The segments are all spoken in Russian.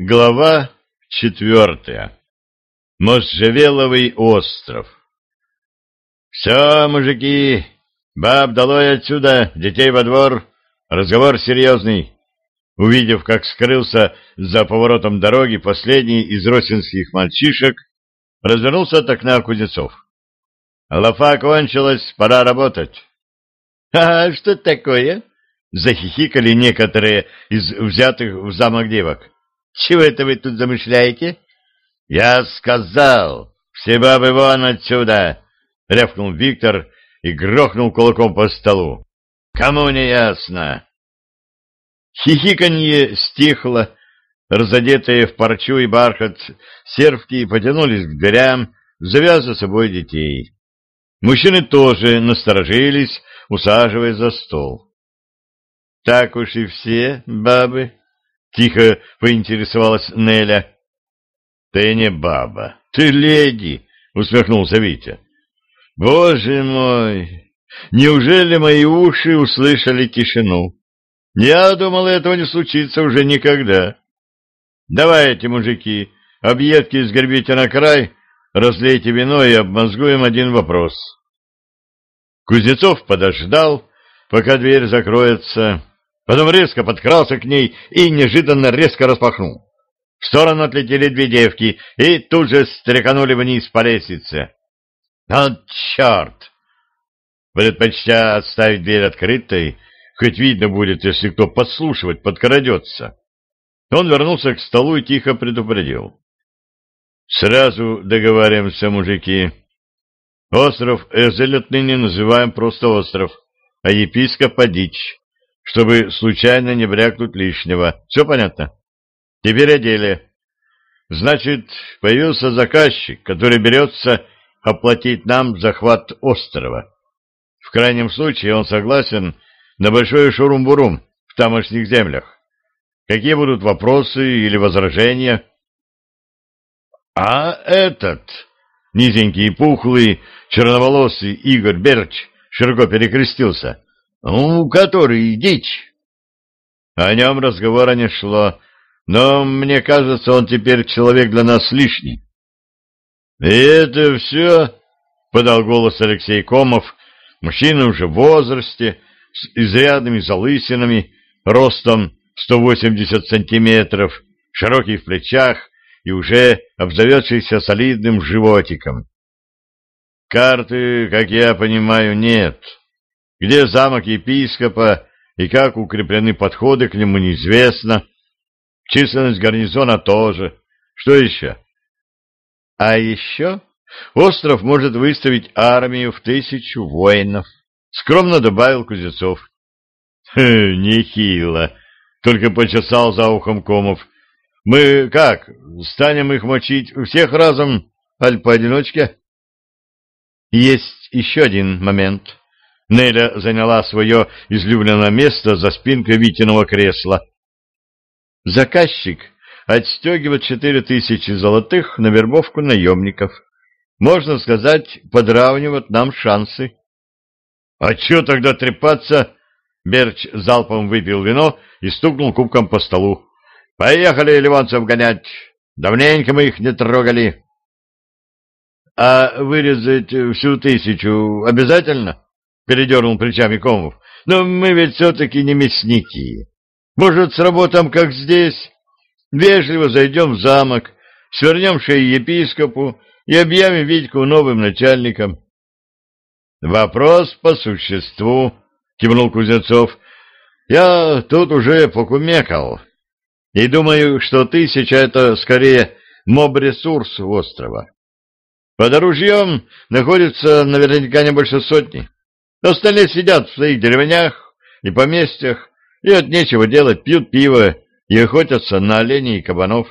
Глава четвертая. Можжевеловый остров. «Все, мужики, баб долой отсюда, детей во двор, разговор серьезный». Увидев, как скрылся за поворотом дороги последний из росинских мальчишек, развернулся от окна Кузнецов. «Лафа кончилась, пора работать». «А что такое?» — захихикали некоторые из взятых в замок девок. Чего это вы тут замышляете? — Я сказал, все бабы вон отсюда! — рявкнул Виктор и грохнул кулаком по столу. — Кому не ясно? Хихиканье стихло, разодетые в парчу и бархат, сервки потянулись к дверям, завязывая собой детей. Мужчины тоже насторожились, усаживаясь за стол. — Так уж и все, бабы, — тихо поинтересовалась Неля. — Ты не баба, ты леди, — усмехнулся Витя. — Боже мой! Неужели мои уши услышали тишину? Я думал, этого не случится уже никогда. Давайте, мужики, объедки сгорбите на край, разлейте вино и обмозгуем один вопрос. Кузнецов подождал, пока дверь закроется, Потом резко подкрался к ней и неожиданно резко распахнул. В сторону отлетели две девки и тут же стреканули вниз по лестнице. «От черт!» Предпочтя отставить дверь открытой, хоть видно будет, если кто подслушивать подкрадется. Он вернулся к столу и тихо предупредил. «Сразу договариваемся, мужики. Остров Эзель отныне называем просто остров, а епископа — дичь чтобы случайно не брякнуть лишнего. Все понятно? Теперь о деле. Значит, появился заказчик, который берется оплатить нам захват острова. В крайнем случае он согласен на большой шурум-бурум в тамошних землях. Какие будут вопросы или возражения? А этот, низенький пухлый, черноволосый Игорь Берч широко перекрестился. Ну, который дичь. О нем разговора не шло, но мне кажется, он теперь человек для нас лишний. — И это все, — подал голос Алексей Комов, мужчина уже в возрасте, с изрядными залысинами, ростом 180 сантиметров, широкий в плечах и уже обзаведшийся солидным животиком. Карты, как я понимаю, нет. Где замок епископа и как укреплены подходы к нему, неизвестно. Численность гарнизона тоже. Что еще? А еще остров может выставить армию в тысячу воинов, скромно добавил Кузнецов. Нехило, только почесал за ухом Комов. Мы как, станем их мочить всех разом, аль поодиночке? Есть еще один момент, Неля заняла свое излюбленное место за спинкой Витиного кресла. Заказчик отстегивает четыре тысячи золотых на вербовку наемников. Можно сказать, подравнивает нам шансы. — А че тогда трепаться? Берч залпом выпил вино и стукнул кубком по столу. — Поехали ливанцев гонять. Давненько мы их не трогали. — А вырезать всю тысячу обязательно? — передернул плечами Комов. Но мы ведь все-таки не мясники. Может, сработаем, как здесь? Вежливо зайдем в замок, свернем шею епископу и объявим Витьку новым начальником. Вопрос по существу, кивнул Кузнецов. Я тут уже покумекал. И думаю, что тысяча — это скорее моб-ресурс острова. Под оружием находится наверняка не больше сотни. Остальные сидят в своих деревнях и поместьях, и от нечего делать пьют пиво и охотятся на оленей и кабанов.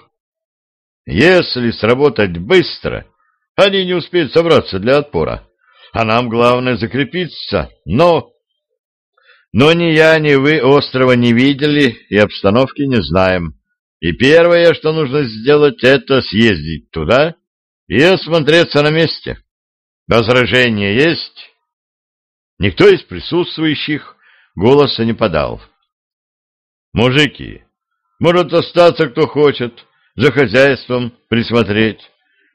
Если сработать быстро, они не успеют собраться для отпора, а нам главное закрепиться, но... Но ни я, ни вы острова не видели и обстановки не знаем. И первое, что нужно сделать, это съездить туда и осмотреться на месте. Возражения есть? Никто из присутствующих голоса не подал. «Мужики, может остаться кто хочет, за хозяйством присмотреть.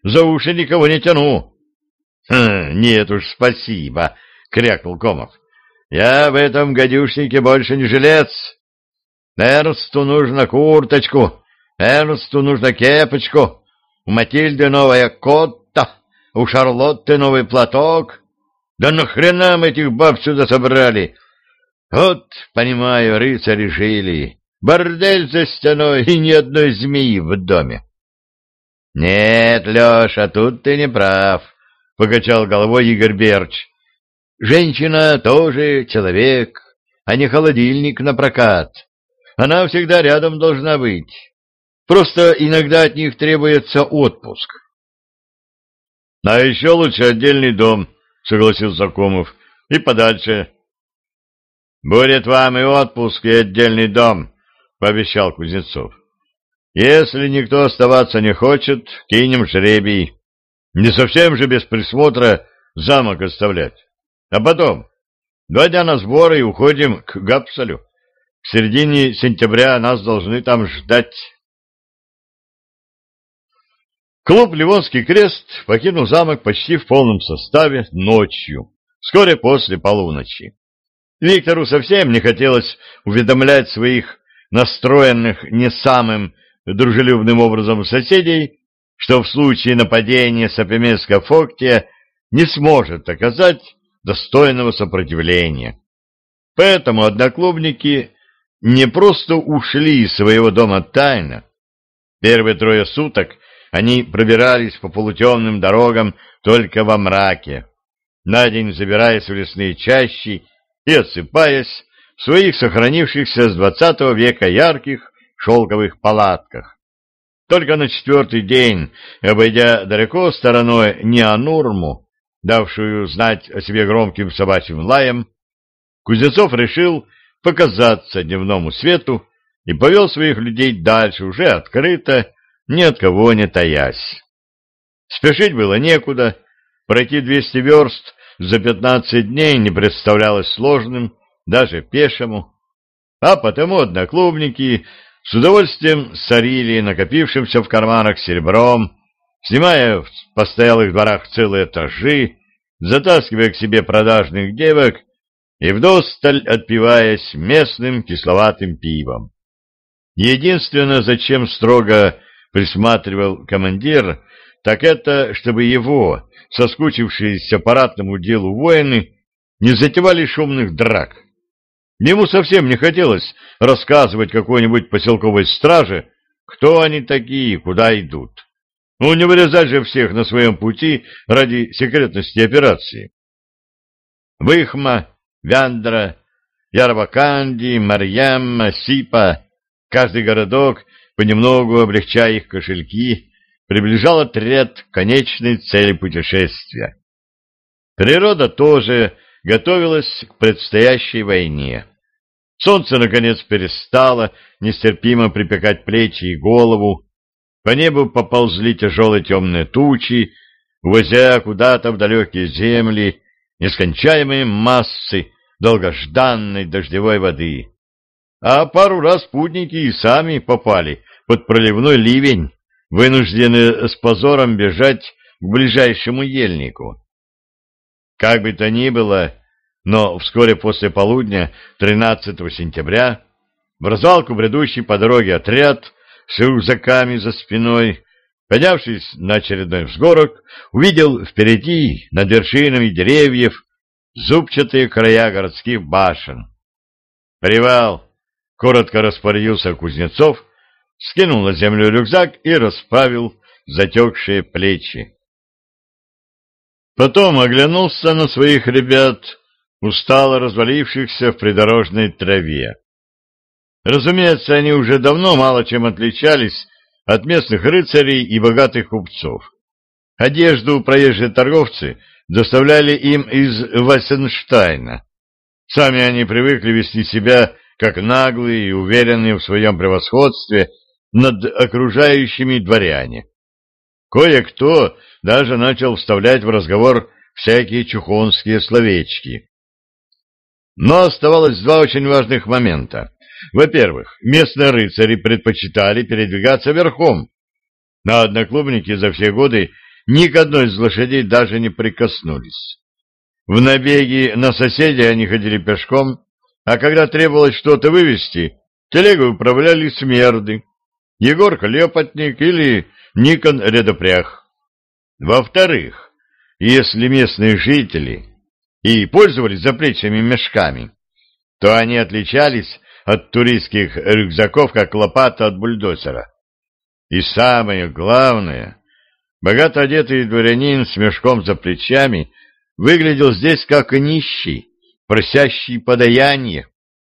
За уши никого не тяну. «Хм, — Нет уж, спасибо, — крякнул Комов. — Я в этом гадюшнике больше не жилец. Эрнсту нужно курточку, Эрнсту нужно кепочку, у Матильды новая котта, у Шарлотты новый платок. Да нахрена мы этих баб сюда собрали? Вот, понимаю, рыцари жили. Бордель за стеной и ни одной змеи в доме. — Нет, Леша, тут ты не прав, — покачал головой Игорь Берч. — Женщина тоже человек, а не холодильник на прокат. Она всегда рядом должна быть. Просто иногда от них требуется отпуск. — А еще лучше отдельный дом, — согласился Комов, — и подальше. — Будет вам и отпуск, и отдельный дом, пообещал Кузнецов. Если никто оставаться не хочет, кинем жребий. Не совсем же без присмотра замок оставлять. А потом, два дня на сборы и уходим к Гапсалю. К середине сентября нас должны там ждать. Клуб «Ливонский крест» покинул замок почти в полном составе ночью, вскоре после полуночи. Виктору совсем не хотелось уведомлять своих настроенных не самым дружелюбным образом соседей, что в случае нападения Сапемеска Фоктия не сможет оказать достойного сопротивления. Поэтому одноклубники не просто ушли из своего дома тайно. Первые трое суток они пробирались по полутемным дорогам только во мраке, на день забираясь в лесные чащи и отсыпаясь в своих сохранившихся с двадцатого века ярких шелковых палатках. Только на четвертый день, обойдя далеко стороной Неонурму, давшую знать о себе громким собачьим лаем, Кузнецов решил показаться дневному свету и повел своих людей дальше, уже открыто, ни от кого не таясь. Спешить было некуда, пройти двести верст за пятнадцать дней не представлялось сложным, даже пешему, а потому одноклубники с удовольствием сорили накопившимся в карманах серебром, снимая в постоялых дворах целые этажи, затаскивая к себе продажных девок и вдосталь отпиваясь местным кисловатым пивом. Единственное, зачем строго присматривал командир, так это, чтобы его, соскучившиеся по ратному делу воины, не затевали шумных драк. Ему совсем не хотелось рассказывать какой-нибудь поселковой страже, кто они такие и куда идут. Ну, не вырезать же всех на своем пути ради секретности операции. Выхма, Вяндра, Ярваканди, Марьямма, Сипа, каждый городок, понемногу облегчая их кошельки, приближал отряд к конечной цели путешествия. Природа тоже готовилась к предстоящей войне. Солнце, наконец, перестало нестерпимо припекать плечи и голову. По небу поползли тяжелые темные тучи, увозя куда-то в далекие земли нескончаемые массы долгожданной дождевой воды. А пару раз путники и сами попали под проливной ливень, вынуждены с позором бежать к ближайшему ельнику. Как бы то ни было, но вскоре после полудня 13 сентября в развалку бредущий по дороге отряд с рюкзаками за спиной, поднявшись на очередной взгорок, увидел впереди, над вершинами деревьев, зубчатые края городских башен. «Привал!» — коротко распорядился Кузнецов, скинул на землю рюкзак и расправил затекшие плечи. Потом оглянулся на своих ребят — устало развалившихся в придорожной траве. Разумеется, они уже давно мало чем отличались от местных рыцарей и богатых купцов. Одежду проезжие торговцы доставляли им из Вассенштайна. Сами они привыкли вести себя как наглые и уверенные в своем превосходстве над окружающими дворяне. Кое-кто даже начал вставлять в разговор всякие чухонские словечки. Но оставалось два очень важных момента. Во-первых, местные рыцари предпочитали передвигаться верхом, На одноклубники за все годы ни к одной из лошадей даже не прикоснулись. В набеги на соседей они ходили пешком, а когда требовалось что-то вывести, телегу управляли смерды, Егор Хлепотник или Никон Редопрях. Во-вторых, если местные жители и пользовались заплечными мешками, то они отличались от туристских рюкзаков, как лопата от бульдозера. И самое главное, богато одетый дворянин с мешком за плечами выглядел здесь как нищий, просящий подаяние,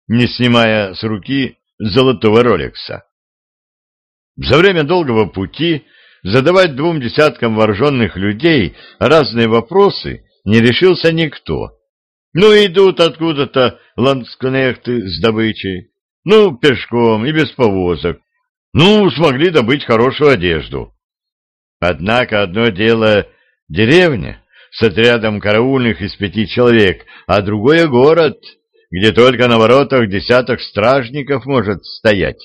не снимая с руки золотого роликса. За время долгого пути задавать двум десяткам вооруженных людей разные вопросы не решился никто. Ну, идут откуда-то ландскнехты с добычей, ну, пешком и без повозок, ну, смогли добыть хорошую одежду. Однако одно дело деревня с отрядом караульных из пяти человек, а другое город, где только на воротах десяток стражников может стоять.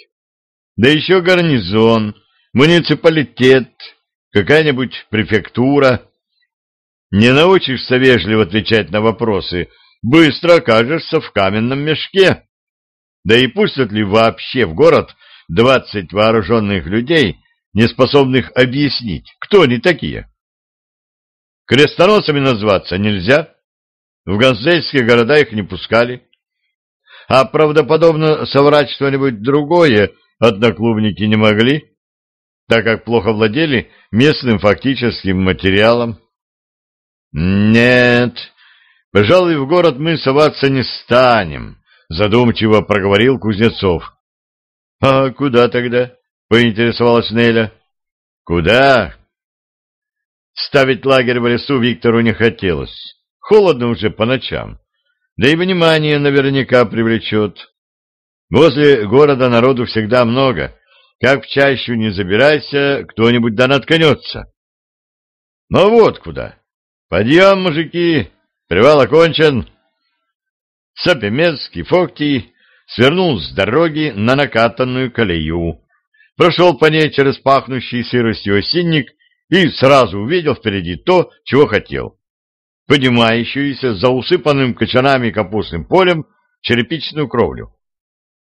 Да еще гарнизон, муниципалитет, какая-нибудь префектура. Не научишься вежливо отвечать на вопросы, быстро окажешься в каменном мешке. Да и пустят ли вообще в город двадцать вооруженных людей, не способных объяснить, кто они такие? Крестоносами назваться нельзя. В ганзейские города их не пускали. А правдоподобно соврать что-нибудь другое одноклубники не могли, так как плохо владели местным фактическим материалом. «Нет, пожалуй, в город мы соваться не станем», — задумчиво проговорил Кузнецов. «А куда тогда?» — поинтересовалась Неля. «Куда?» Ставить лагерь в лесу Виктору не хотелось. Холодно уже по ночам. Да и внимание наверняка привлечет. Возле города народу всегда много. Как в чащу не забирайся, кто-нибудь да наткнется. Ну вот куда. Подъем, мужики, привал окончен. Сапемецкий Фоктий свернул с дороги на накатанную колею, прошел по ней через пахнущий сыростью осинник и сразу увидел впереди то, чего хотел. Поднимающуюся за усыпанным кочанами капустным полем черепичную кровлю.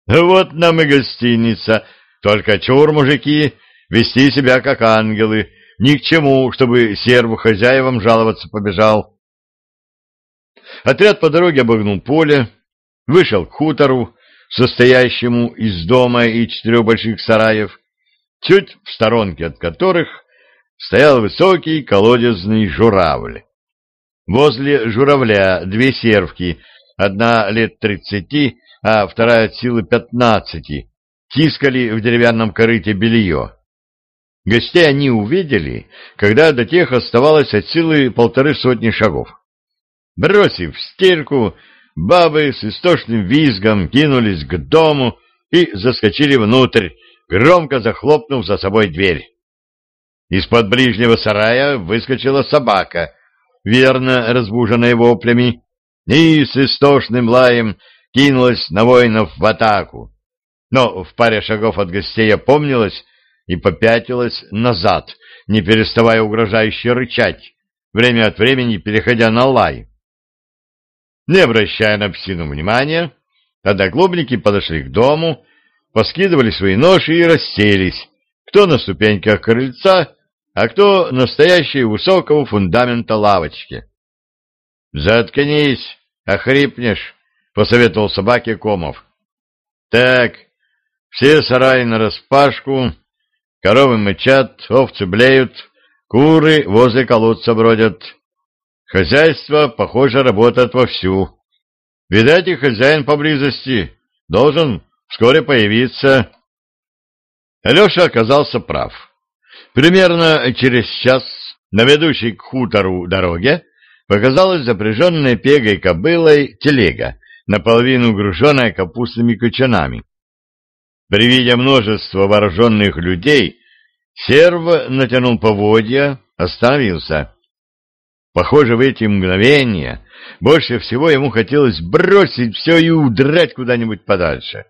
Вот нам и гостиница, только чур, мужики, вести себя как ангелы, ни к чему, чтобы серву хозяевам жаловаться побежал. Отряд по дороге обогнул поле, вышел к хутору, состоящему из дома и четырех больших сараев, чуть в сторонке от которых стоял высокий колодезный журавль. Возле журавля две сервки, одна лет тридцати, а вторая от силы пятнадцати, тискали в деревянном корыте белье. Гостей они увидели, когда до тех оставалось от силы полторы сотни шагов. Бросив стельку, бабы с истошным визгом кинулись к дому и заскочили внутрь, громко захлопнув за собой дверь. Из-под ближнего сарая выскочила собака, верно разбуженная воплями, и с истошным лаем кинулась на воинов в атаку. Но в паре шагов от гостей опомнилась и попятилась назад, не переставая угрожающе рычать, время от времени переходя на лай. Не обращая на псину внимания, одноклубники подошли к дому, поскидывали свои ноши и расселись, кто на ступеньках крыльца, а кто на стоящей высокого фундамента лавочки. «Заткнись, охрипнешь!» — посоветовал собаке Комов. «Так, все сараи нараспашку, коровы мычат, овцы блеют, куры возле колодца бродят. Хозяйство, похоже, работает вовсю. Видать, и хозяин поблизости должен вскоре появиться». Алеша оказался прав. Примерно через час на ведущей к хутору дороге показалась запряженная пегой кобылой телега, наполовину груженная капустными кочанами. При виде множества вооруженных людей серв натянул поводья, остановился. Похоже, в эти мгновения больше всего ему хотелось бросить все и удрать куда-нибудь подальше.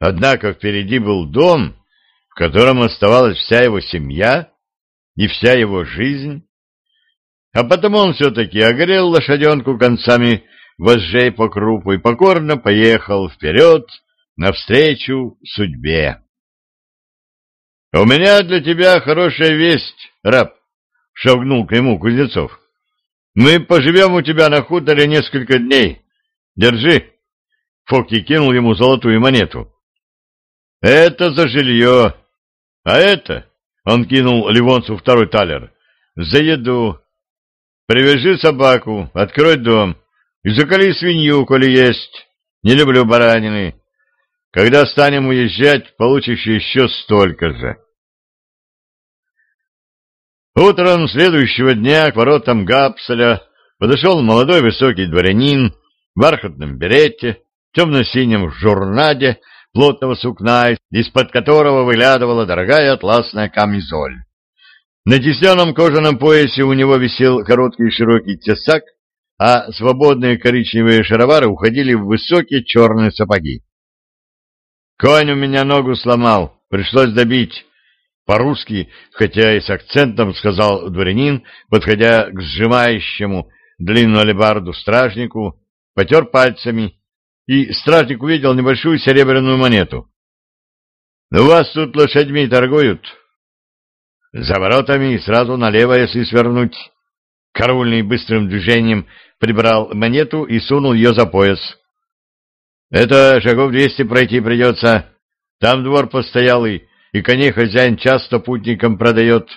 Однако впереди был дом, в котором оставалась вся его семья и вся его жизнь. А потому он все-таки огрел лошаденку концами вожжей по крупу и покорно поехал вперед навстречу судьбе. — У меня для тебя хорошая весть, раб, — шагнул к нему Кузнецов. — Мы поживем у тебя на хуторе несколько дней. Держи. Фоки кинул ему золотую монету. — Это за жилье. А это, — он кинул Ливонцу второй талер, — за еду. Привяжи собаку, открой дом и закали свинью, коли есть. Не люблю баранины. Когда станем уезжать, получишь еще столько же. Утром следующего дня к воротам Гапселя подошел молодой высокий дворянин в бархатном берете, темно-синем журнаде плотного сукна, из-под которого выглядывала дорогая атласная камизоль. На тесленном кожаном поясе у него висел короткий широкий тесак, а свободные коричневые шаровары уходили в высокие черные сапоги. Конь у меня ногу сломал, пришлось добить. По-русски, хотя и с акцентом, сказал дворянин, подходя к сжимающему длинную алебарду стражнику, потер пальцами, и стражник увидел небольшую серебряную монету. — У вас тут лошадьми торгуют? — За воротами сразу налево, если свернуть. Караульный быстрым движением прибрал монету и сунул ее за пояс. Это шагов двести пройти придется. Там двор постоялый, и коней хозяин часто путникам продает.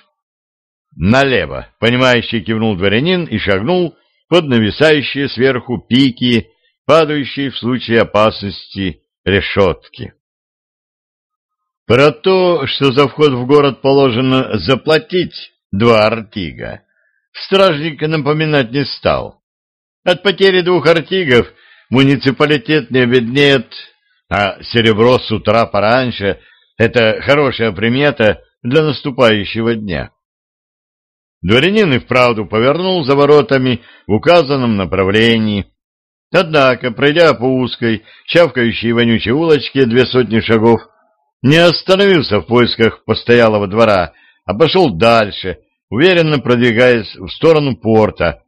Налево, понимающий кивнул дворянин и шагнул под нависающие сверху пики, падающие в случае опасности решетки. Про то, что за вход в город положено заплатить два артига, стражник напоминать не стал. От потери двух артигов муниципалитет не обеднеет, а серебро с утра пораньше — это хорошая примета для наступающего дня. Дворянин и вправду повернул за воротами в указанном направлении. Однако, пройдя по узкой, чавкающей вонючей улочке две сотни шагов, не остановился в поисках постоялого двора, а пошел дальше, уверенно продвигаясь в сторону порта,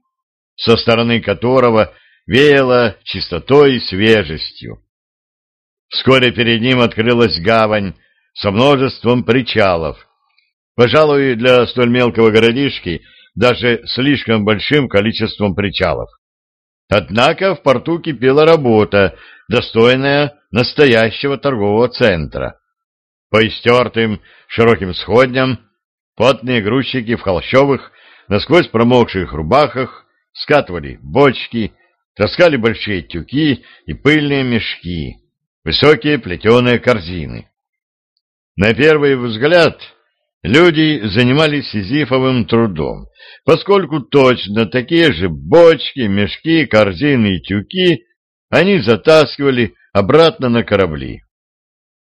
со стороны которого веяло чистотой и свежестью. Вскоре перед ним открылась гавань со множеством причалов. Пожалуй, для столь мелкого городишки даже слишком большим количеством причалов. Однако в порту кипела работа, достойная настоящего торгового центра. По истертым широким сходням потные грузчики в холщовых, насквозь промокших рубахах скатывали бочки, таскали большие тюки и пыльные мешки, высокие плетеные корзины. На первый взгляд люди занимались сизифовым трудом, поскольку точно такие же бочки, мешки, корзины и тюки они затаскивали обратно на корабли.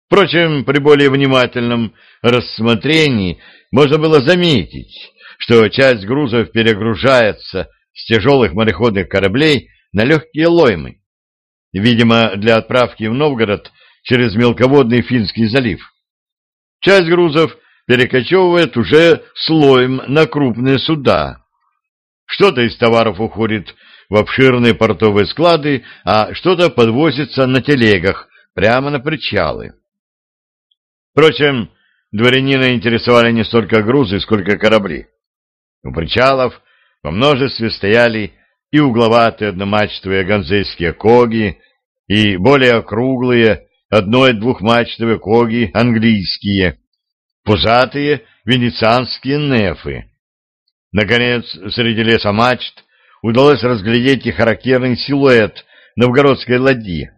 Впрочем, при более внимательном рассмотрении можно было заметить, что часть грузов перегружается с тяжелых мореходных кораблей на легкие лоймы, видимо, для отправки в Новгород через мелководный Финский залив. Часть грузов перекочевывает уже слоем на крупные суда. Что-то из товаров уходит в обширные портовые склады, а что-то подвозится на телегах прямо на причалы. Впрочем, дворянина интересовали не столько грузы, сколько корабли. У причалов во множестве стояли и угловатые одномачтовые ганзейские коги, и более округлые одно- и двухмачтовые коги английские, пузатые венецианские нефы. Наконец, среди леса мачт удалось разглядеть и характерный силуэт новгородской ладьи.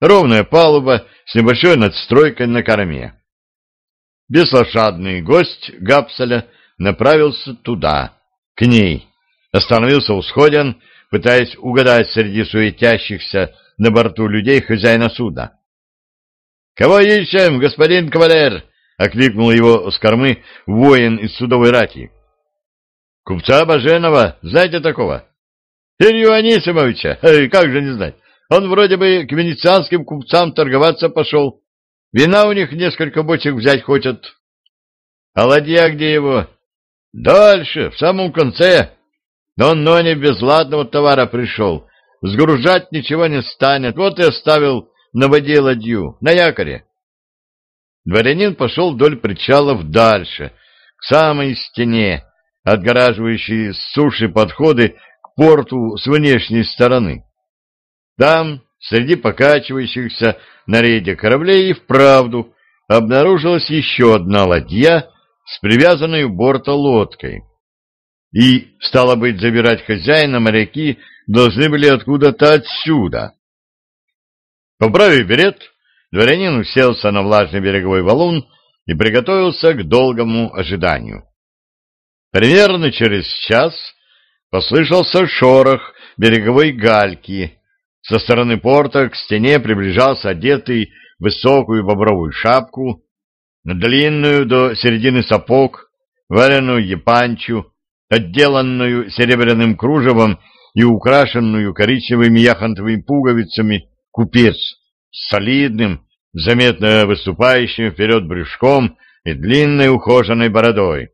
Ровная палуба с небольшой надстройкой на корме. Беслошадный гость Гапселя направился туда, к ней, Остановился у сходен, пытаясь угадать среди суетящихся на борту людей хозяина судна. — Кого ищем, господин кавалер? — окликнул его с кормы воин из судовой рати. — Купца Баженова, знаете такого? — Илью Анисимовича, как же не знать. Он вроде бы к венецианским купцам торговаться пошел. Вина у них несколько бочек взять хотят. А ладья где его? Дальше, в самом конце. Он, но без ладного товара пришел. Сгружать ничего не станет. Вот и оставил на воде ладью, на якоре. Дворянин пошел вдоль причалов дальше, к самой стене, отгораживающей с суши подходы к порту с внешней стороны. Там, среди покачивающихся на рейде кораблей, и вправду обнаружилась еще одна ладья с привязанной у борта лодкой. И, стало быть, забирать хозяина моряки должны были откуда-то отсюда. Поправив берет, дворянин уселся на влажный береговой валун и приготовился к долгому ожиданию. Примерно через час послышался шорох береговой гальки. Со стороны порта к стене приближался одетый в высокую бобровую шапку, длинную до середины сапог, вареную епанчу, отделанную серебряным кружевом и украшенную коричневыми яхонтовыми пуговицами купец с солидным, заметно выступающим вперед брюшком и длинной ухоженной бородой.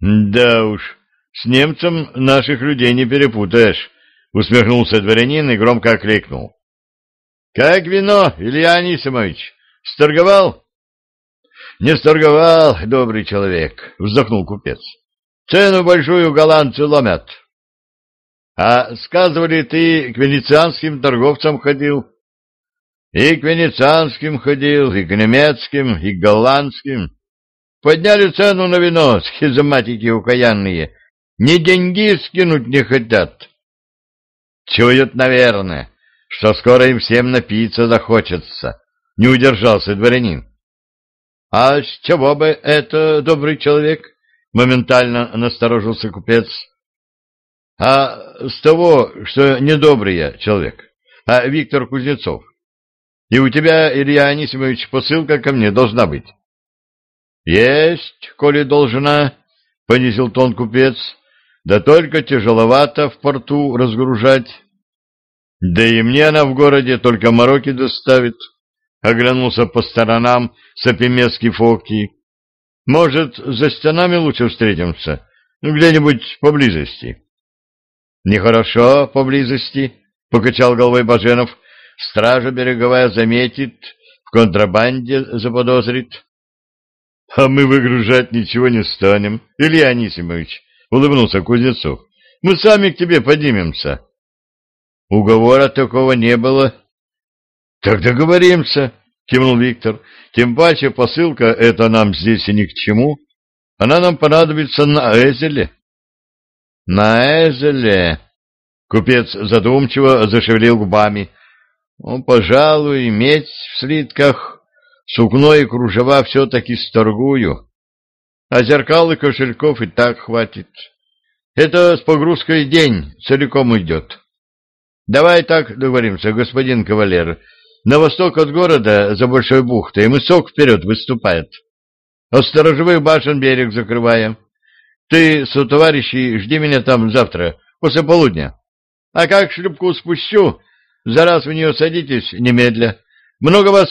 «Да уж, с немцем наших людей не перепутаешь», — усмехнулся дворянин и громко окликнул. «Как вино, Илья Анисимович, сторговал?» «Не сторговал, добрый человек», — вздохнул купец. «Цену большую голландцы ломят». «А сказывали, ты к венецианским торговцам ходил?» «И к венецианским ходил, и к немецким, и к голландским. Подняли цену на вино, схизоматики укаянные. Ни деньги скинуть не хотят». «Чуют, наверное, что скоро им всем напиться захочется», — не удержался дворянин. «А с чего бы это, добрый человек?» — моментально насторожился купец. «А с того, что недобрый я человек, а Виктор Кузнецов. И у тебя, Илья Анисимович, посылка ко мне должна быть». «Есть, коли должна», — понизил тон купец, — «да только тяжеловато в порту разгружать». «Да и мне она в городе только мороки доставит», — оглянулся по сторонам Сапимецкий Фоки. Может, за стенами лучше встретимся? Ну, где-нибудь поблизости. Нехорошо поблизости, покачал головой Баженов. Стража береговая заметит, в контрабанде заподозрит. А мы выгружать ничего не станем, Илья Анисимович, улыбнулся Кузнецов. Мы сами к тебе поднимемся. Уговора такого не было. Так договоримся, — кивнул Виктор. — Тем паче посылка эта нам здесь и ни к чему. Она нам понадобится на Эзеле. — На Эзеле? — купец задумчиво зашевелил губами. — Ну, пожалуй, медь в слитках, сукно и кружева все-таки сторгую. А зеркал и кошельков и так хватит. Это с погрузкой день целиком идет. Давай так договоримся, господин кавалер, — на восток от города, за Большой бухтой, мысок вперед выступает. От сторожевых башен берег закрываем. Ты, сотоварищи, жди меня там завтра, после полудня. А как шлюпку спущу, за раз в нее садитесь немедля. Много вас?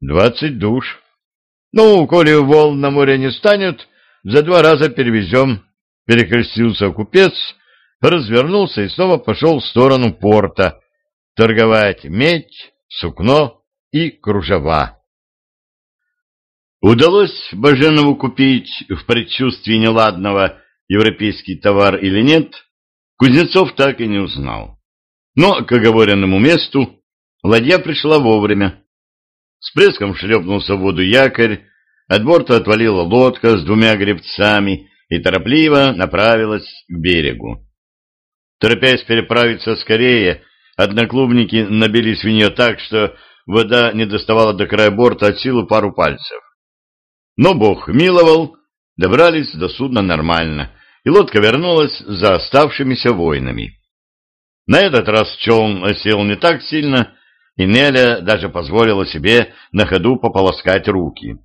Двадцать душ. Ну, коли волн на море не станет, за два раза перевезем. Перекрестился купец, развернулся и снова пошел в сторону порта. Торговать медь, сукно и кружева. Удалось Баженову купить в предчувствии неладного европейский товар или нет, Кузнецов так и не узнал. Но к оговоренному месту ладья пришла вовремя. С плеском шлепнулся в воду якорь, от борта отвалила лодка с двумя гребцами и торопливо направилась к берегу. Торопясь переправиться скорее, Одноклубники набились в так, что вода не доставала до края борта от силы пару пальцев. Но Бог миловал, добрались до судна нормально, и лодка вернулась за оставшимися воинами. На этот раз челн осел не так сильно, и Неля даже позволила себе на ходу пополоскать руки.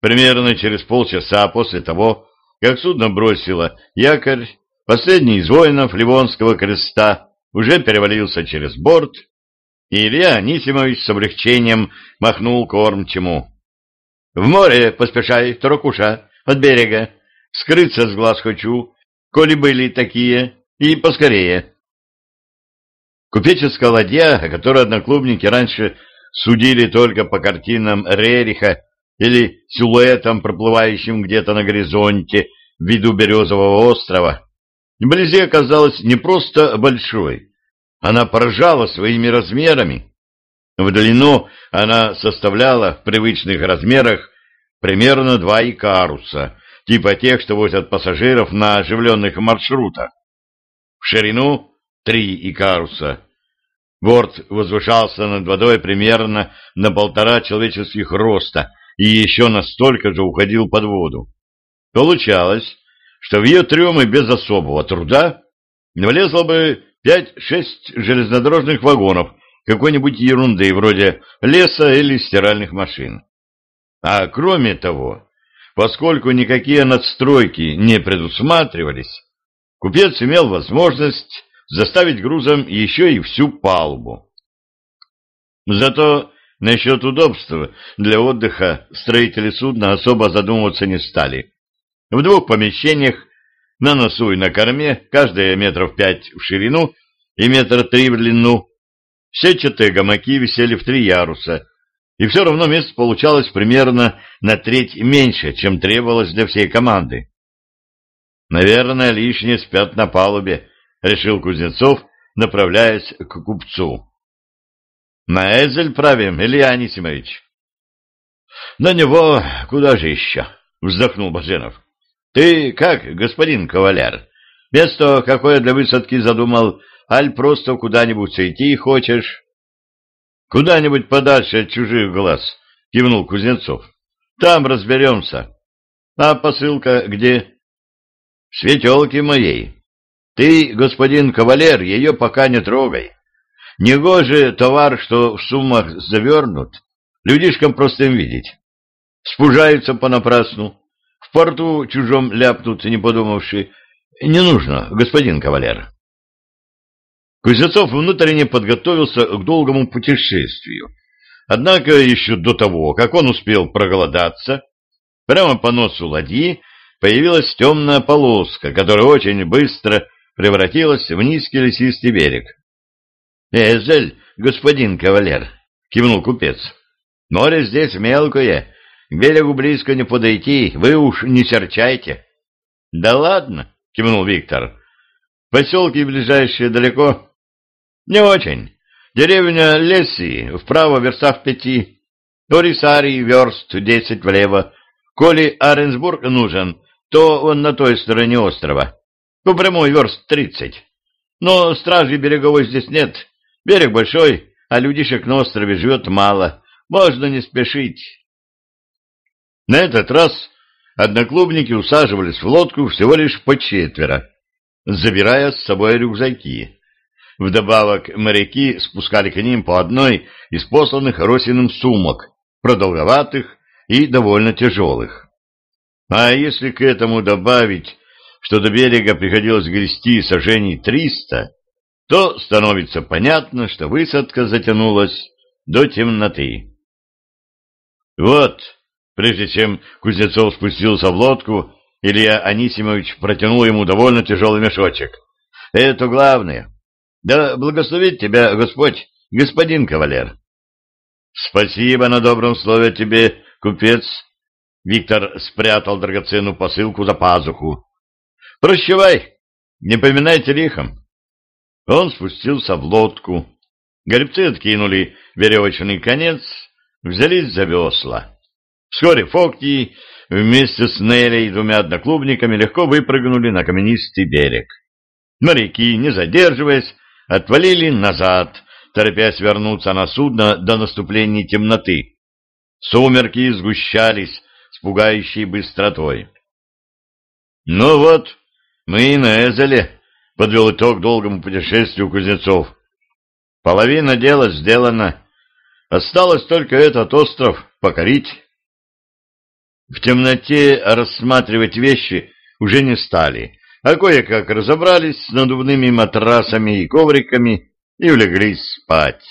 Примерно через полчаса после того, как судно бросило якорь, последний из воинов Ливонского креста уже перевалился через борт И Илья Анисимович с облегчением махнул кормчему. — В море поспешай, Таракуша, от берега. Скрыться с глаз хочу, коли были такие, и поскорее. Купеческая ладья, о которой одноклубники раньше судили только по картинам Рериха или силуэтам, проплывающим где-то на горизонте в виду Березового острова, вблизи оказалась не просто большой, она поражала своими размерами. В длину она составляла в привычных размерах примерно два икаруса, типа тех, что возят пассажиров на оживленных маршрутах. В ширину три икаруса. Борт возвышался над водой примерно на полтора человеческих роста и еще настолько же уходил под воду. Получалось, что в ее трюмы без особого труда влезло бы пять-шесть железнодорожных вагонов какой-нибудь ерунды вроде леса или стиральных машин. А кроме того, поскольку никакие надстройки не предусматривались, купец имел возможность заставить грузом еще и всю палубу. Зато насчет удобства для отдыха строители судна особо задумываться не стали. В двух помещениях на носу и на корме, каждая метров пять в ширину и метр три в длину. Сетчатые гамаки висели в три яруса, и все равно мест получалось примерно на треть меньше, чем требовалось для всей команды. «Наверное, лишние спят на палубе», — решил Кузнецов, направляясь к купцу. «На Эзель правим, Илья Анисимович?» «На него куда же еще?» — вздохнул Баженов. Ты как, господин кавалер? Место какое для высадки задумал, аль просто куда-нибудь сойти хочешь? Куда-нибудь подальше от чужих глаз, кивнул Кузнецов. Там разберемся. А посылка где? В светелке моей. Ты, господин кавалер, ее пока не трогай. Негоже товар, что в суммах завернут, людишкам простым видеть. Спужаются понапрасну. В порту чужом ляпнут, не подумавши. Не нужно, господин кавалер. Кузнецов внутренне подготовился к долгому путешествию. Однако еще до того, как он успел проголодаться, прямо по носу ладьи появилась темная полоска, которая очень быстро превратилась в низкий лесистый берег. — Эзель, господин кавалер, — кивнул купец, — море здесь мелкое, к берегу близко не подойти, вы уж не серчайте. — Да ладно, — кивнул Виктор. — Поселки ближайшие далеко? — Не очень. Деревня Лесси, вправо верстах пяти. Орисарий верст десять влево. Коли Аренсбург нужен, то он на той стороне острова. По прямой верст тридцать. Но стражи береговой здесь нет. Берег большой, а людишек на острове живет мало. Можно не спешить. На этот раз одноклубники усаживались в лодку всего лишь по четверо, забирая с собой рюкзаки. Вдобавок моряки спускали к ним по одной из посланных Росиным сумок, продолговатых и довольно тяжелых. А если к этому добавить, что до берега приходилось грести сожжений триста, то становится понятно, что высадка затянулась до темноты. Вот Прежде чем Кузнецов спустился в лодку, Илья Анисимович протянул ему довольно тяжелый мешочек. — Это главное. Да благословит тебя Господь, господин кавалер. — Спасибо на добром слове тебе, купец. Виктор спрятал драгоценную посылку за пазуху. — Прощавай, не поминайте лихом. Он спустился в лодку. Гребцы откинули веревочный конец, взялись за весла. Вскоре Фокти вместе с Нелли и двумя одноклубниками легко выпрыгнули на каменистый берег. Моряки, не задерживаясь, отвалили назад, торопясь вернуться на судно до наступления темноты. Сумерки сгущались с пугающей быстротой. «Ну вот, мы на Эзеле», — подвел итог долгому путешествию Кузнецов. «Половина дела сделана. Осталось только этот остров покорить». В темноте рассматривать вещи уже не стали, а кое-как разобрались с надувными матрасами и ковриками и улеглись спать.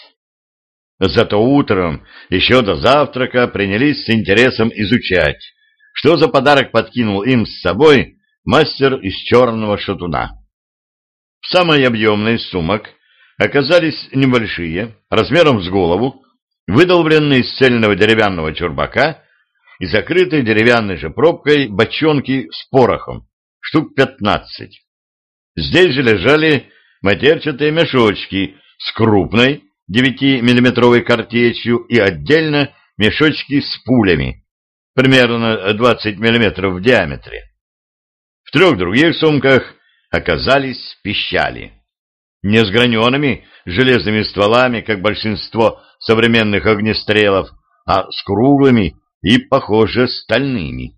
Зато утром, еще до завтрака, принялись с интересом изучать, что за подарок подкинул им с собой мастер из черного шатуна. В самой объемной сумок оказались небольшие, размером с голову, выдолбленные из цельного деревянного чурбака и закрытые деревянной же пробкой бочонки с порохом, штук пятнадцать. Здесь же лежали матерчатые мешочки с крупной 9-миллиметровой картечью и отдельно мешочки с пулями, примерно 20 миллиметров в диаметре. Трех других сумках оказались пищали. Не с граненными железными стволами, как большинство современных огнестрелов, а с круглыми и, похоже, стальными.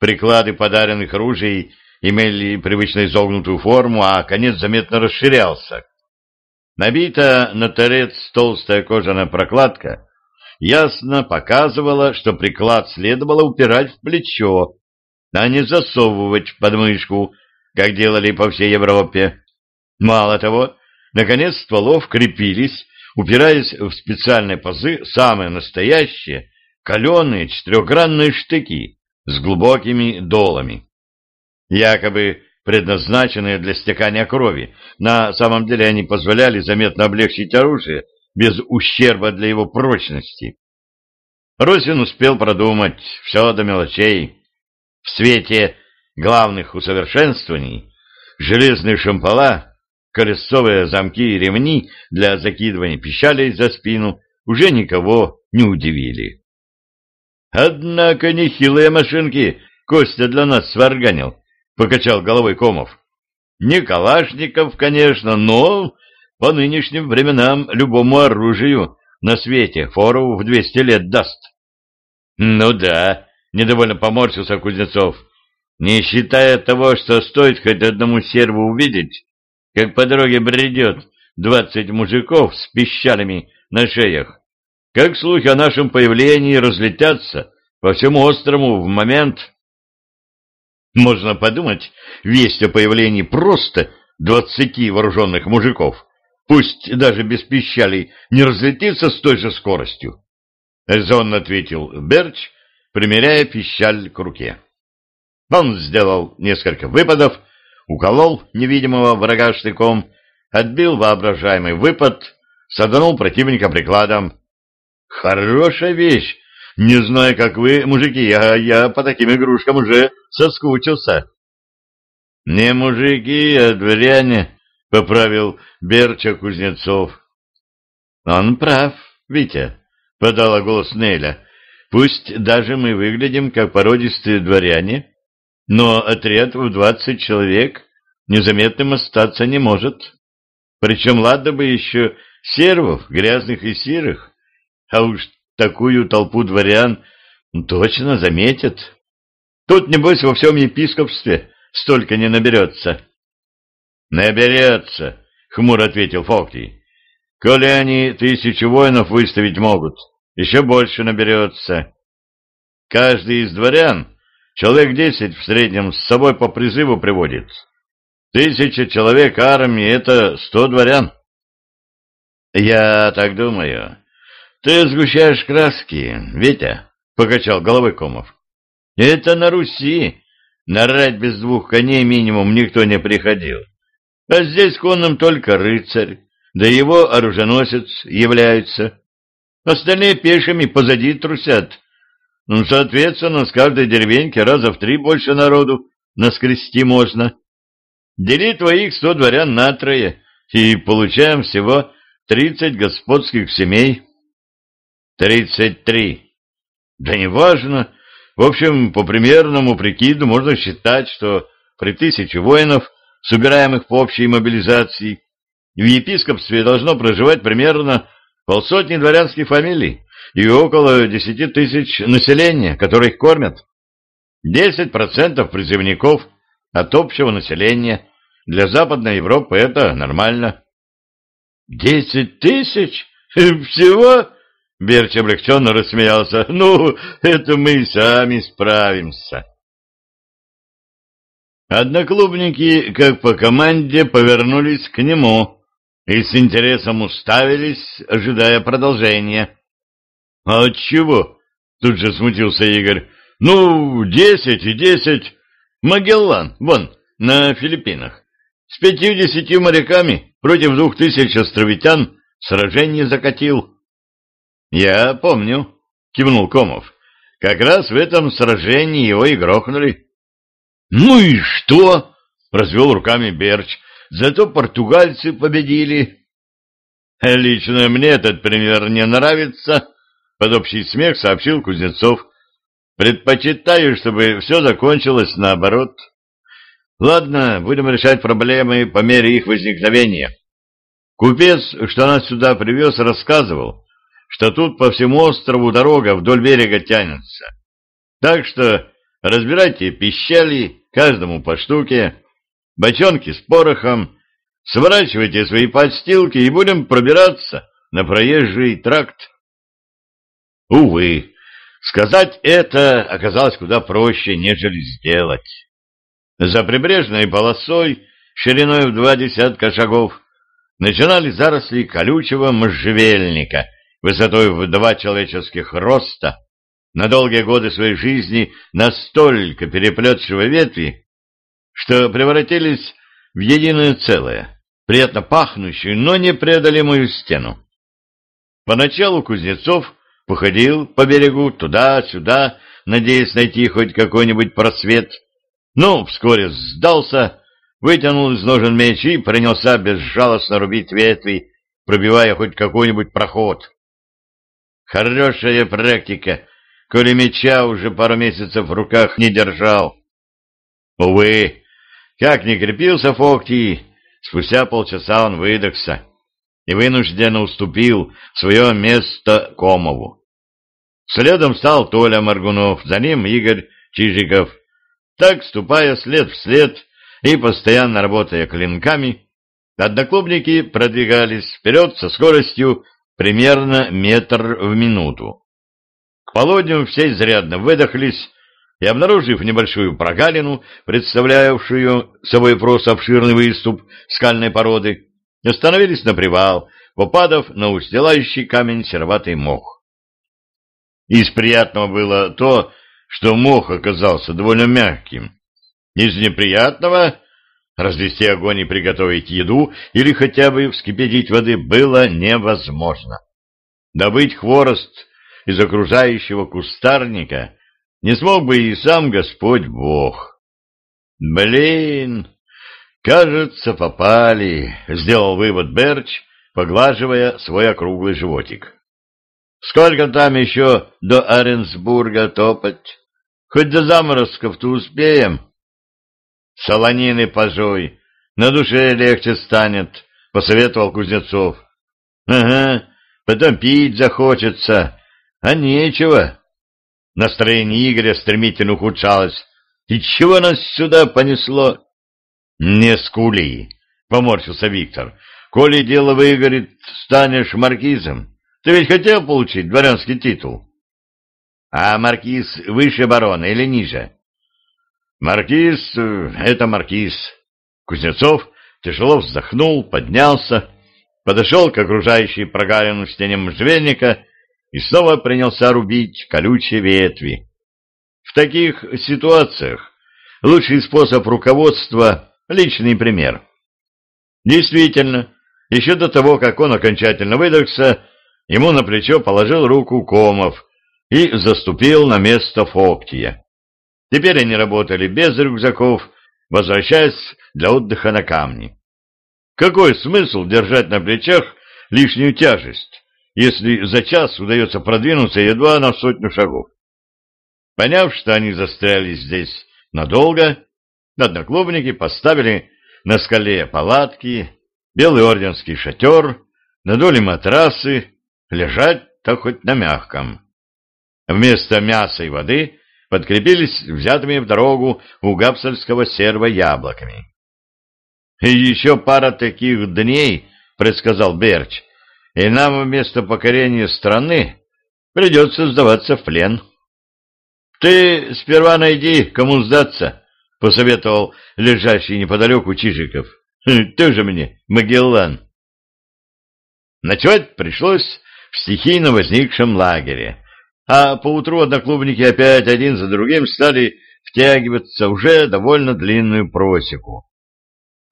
Приклады подаренных ружей имели привычно изогнутую форму, а конец заметно расширялся. Набита на торец толстая кожаная прокладка ясно показывала, что приклад следовало упирать в плечо, а не засовывать в подмышку, как делали по всей Европе. Мало того, наконец стволов крепились, упираясь в специальные пазы, самые настоящие, каленые четырехгранные штыки с глубокими долами. Якобы предназначенные для стекания крови, на самом деле они позволяли заметно облегчить оружие без ущерба для его прочности. Росин успел продумать все до мелочей. В свете главных усовершенствований железные шампала, колесовые замки и ремни для закидывания пищалей за спину уже никого не удивили. Однако нехилые машинки Костя для нас сварганил, — покачал головой Комов. Не Калашников, конечно, но по нынешним временам любому оружию на свете фору в двести лет даст. Ну да, недовольно поморщился Кузнецов. Не считая того, что стоит хоть одному серву увидеть, как по дороге бредет двадцать мужиков с пищалями на шеях, как слухи о нашем появлении разлетятся по всему острому в момент. Можно подумать, весть о появлении просто двадцати вооруженных мужиков, пусть даже без пищалей, не разлетится с той же скоростью. Резонно ответил Берч, примеряя пищаль к руке. Он сделал несколько выпадов, уколол невидимого врага штыком, отбил воображаемый выпад, саданул противника прикладом. Хорошая вещь! Не знаю, как вы, мужики, а я по таким игрушкам уже соскучился. — Не мужики, а дворяне, — поправил Берча Кузнецов. — Он прав, Витя, — подала голос Неля. — Пусть даже мы выглядим как породистые дворяне, но отряд в двадцать человек незаметным остаться не может. Причем ладно бы еще сервов, грязных и серых, а уж такую толпу дворян точно заметят. Тут, небось, во всем епископстве столько не наберется. — Наберется, — хмуро ответил Фоктий. — Коли они тысячу воинов выставить могут, еще больше наберется. Каждый из дворян человек десять в среднем с собой по призыву приводит. Тысяча человек армии — это сто дворян. — Я так думаю. Ты сгущаешь краски, Витя, — покачал головой Комов. — Это на Руси. Нарать без двух коней минимум никто не приходил. А здесь конным только рыцарь, да его оруженосец является. Остальные пешими позади трусят. Ну, соответственно, с каждой деревеньки раза в три больше народу наскрести можно. Дели твоих сто дворян на трое, и получаем всего тридцать господских семей. Тридцать три. Да неважно. В общем, по примерному прикиду можно считать, что при тысяче воинов, собираемых по общей мобилизации, в епископстве должно проживать примерно полсотни дворянских фамилий и около десяти тысяч населения, которых кормят. Десять процентов призывников от общего населения. Для Западной Европы это нормально. Десять тысяч? Всего? Берч облегченно рассмеялся. «Ну, это мы сами справимся». Одноклубники, как по команде, повернулись к нему, и с интересом уставились, ожидая продолжения. — А от чего? — тут же смутился Игорь. — Ну, десять и десять. Магеллан, вон, на Филиппинах. С пятью-десятью моряками против двух тысяч островитян сражение закатил. — Я помню, — кивнул Комов. — Как раз в этом сражении его и грохнули. — Ну и что? — развел руками Берч. — Зато португальцы победили. — Лично мне этот пример не нравится, — под общий смех сообщил Кузнецов. — Предпочитаю, чтобы все закончилось наоборот. Ладно, будем решать проблемы по мере их возникновения. Купец, что нас сюда привез, рассказывал, что тут по всему острову дорога вдоль берега тянется. Так что разбирайте пищали, каждому по штуке, бочонки с порохом, сворачивайте свои подстилки и будем пробираться на проезжий тракт. Увы, сказать это оказалось куда проще, нежели сделать. За прибрежной полосой, шириной в два десятка шагов, начинали заросли колючего можжевельника высотой в два человеческих роста, на долгие годы своей жизни настолько переплетшего ветви, что превратились в единое целое, приятно пахнущую, но непреодолимую стену. Поначалу Кузнецов походил по берегу туда-сюда, надеясь найти хоть какой-нибудь просвет, но вскоре сдался, вытянул из ножен меч и принялся безжалостно рубить ветви, пробивая хоть какой-нибудь проход. Хорошая практика, коли меча уже пару месяцев в руках не держал. Увы, как не крепился Фокти, спустя полчаса он выдохся и вынужденно уступил свое место Комову. Следом стал Толя Маргунов, за ним Игорь Чижиков. Так, ступая след в след и постоянно работая клинками, одноклубники продвигались вперед со скоростью примерно метр в минуту. К полудню все изрядно выдохлись и, обнаружив небольшую прогалину, представлявшую собой просто обширный выступ скальной породы, остановились на привал, попадав на устилающий камень сероватый мох. Из приятного было то, что мох оказался довольно мягким. Из неприятного развести огонь и приготовить еду или хотя бы вскипятить воды было невозможно. Добыть хворост из окружающего кустарника не смог бы и сам Господь Бог. «Блин, кажется, попали», — сделал вывод Берч, поглаживая свой округлый животик. «Сколько там еще до Оренсбурга топать? Хоть до заморозков-то успеем?» «Солонины пожуй, на душе легче станет», — посоветовал Кузнецов. «Ага, потом пить захочется, а нечего». Настроение Игоря стремительно ухудшалось. «И чего нас сюда понесло?» «Не скули», — поморщился Виктор. «Коли дело выгорит, станешь маркизом. Ты ведь хотел получить дворянский титул?» «А маркиз выше барона или ниже?» «Маркиз — это маркиз». Кузнецов тяжело вздохнул, поднялся, подошел к окружающей прогалину стене можжевельника и снова принялся рубить колючие ветви. В таких ситуациях лучший способ руководства — личный пример. Действительно, еще до того, как он окончательно выдохся, ему на плечо положил руку Комов и заступил на место Фоктия. Теперь они работали без рюкзаков, возвращаясь для отдыха на камни. Какой смысл держать на плечах лишнюю тяжесть, если за час удается продвинуться едва на сотню шагов? Поняв, что они застряли здесь надолго, одноклубники поставили на скале палатки, белый орденский шатер, надули матрасы, лежать-то хоть на мягком. Вместо мяса и воды подкрепились взятыми в дорогу у гапсальского серва яблоками. «И еще пара таких дней», — предсказал Берч, — «и нам вместо покорения страны придется сдаваться в плен». «Ты сперва найди, кому сдаться», — посоветовал лежащий неподалеку Чижиков. «Тоже мне Магеллан». Ночевать пришлось в стихийно возникшем лагере, а поутру одноклубники опять один за другим стали втягиваться уже довольно длинную просеку.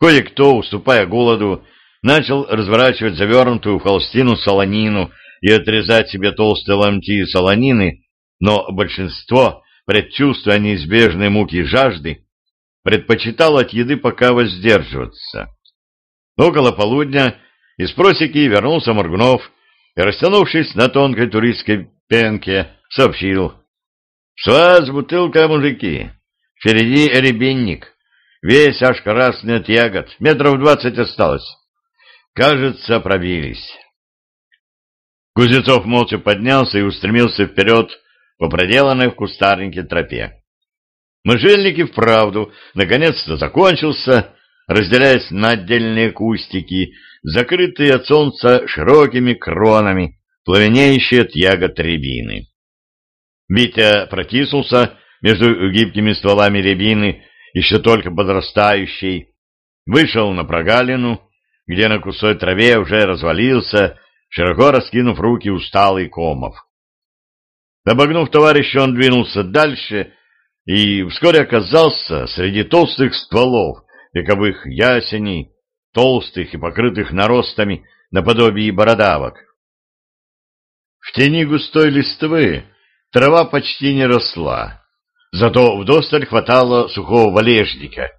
Кое-кто, уступая голоду, начал разворачивать завернутую в холстину солонину и отрезать себе толстые ломти солонины, но большинство, предчувствуя неизбежной муки жажды, предпочитало от еды пока воздерживаться. Около полудня из просеки вернулся Моргунов и, растянувшись на тонкой туристской пенке, сообщил. — С вас бутылка, мужики. Впереди рябинник. Весь аж красный от ягод. Метров двадцать осталось. Кажется, пробились. Кузнецов молча поднялся и устремился вперед по проделанной в кустарнике тропе. Можжевельник и вправду наконец-то закончился, разделяясь на отдельные кустики, закрытые от солнца широкими кронами, пламенеющие от ягод рябины. Витя протиснулся между гибкими стволами рябины, еще только подрастающей, вышел на прогалину, где на кусой траве уже развалился, широко раскинув руки усталый Комов. Обогнув товарища, он двинулся дальше и вскоре оказался среди толстых стволов вековых ясеней, толстых и покрытых наростами наподобие бородавок. В тени густой листвы трава почти не росла, зато вдосталь хватало сухого валежника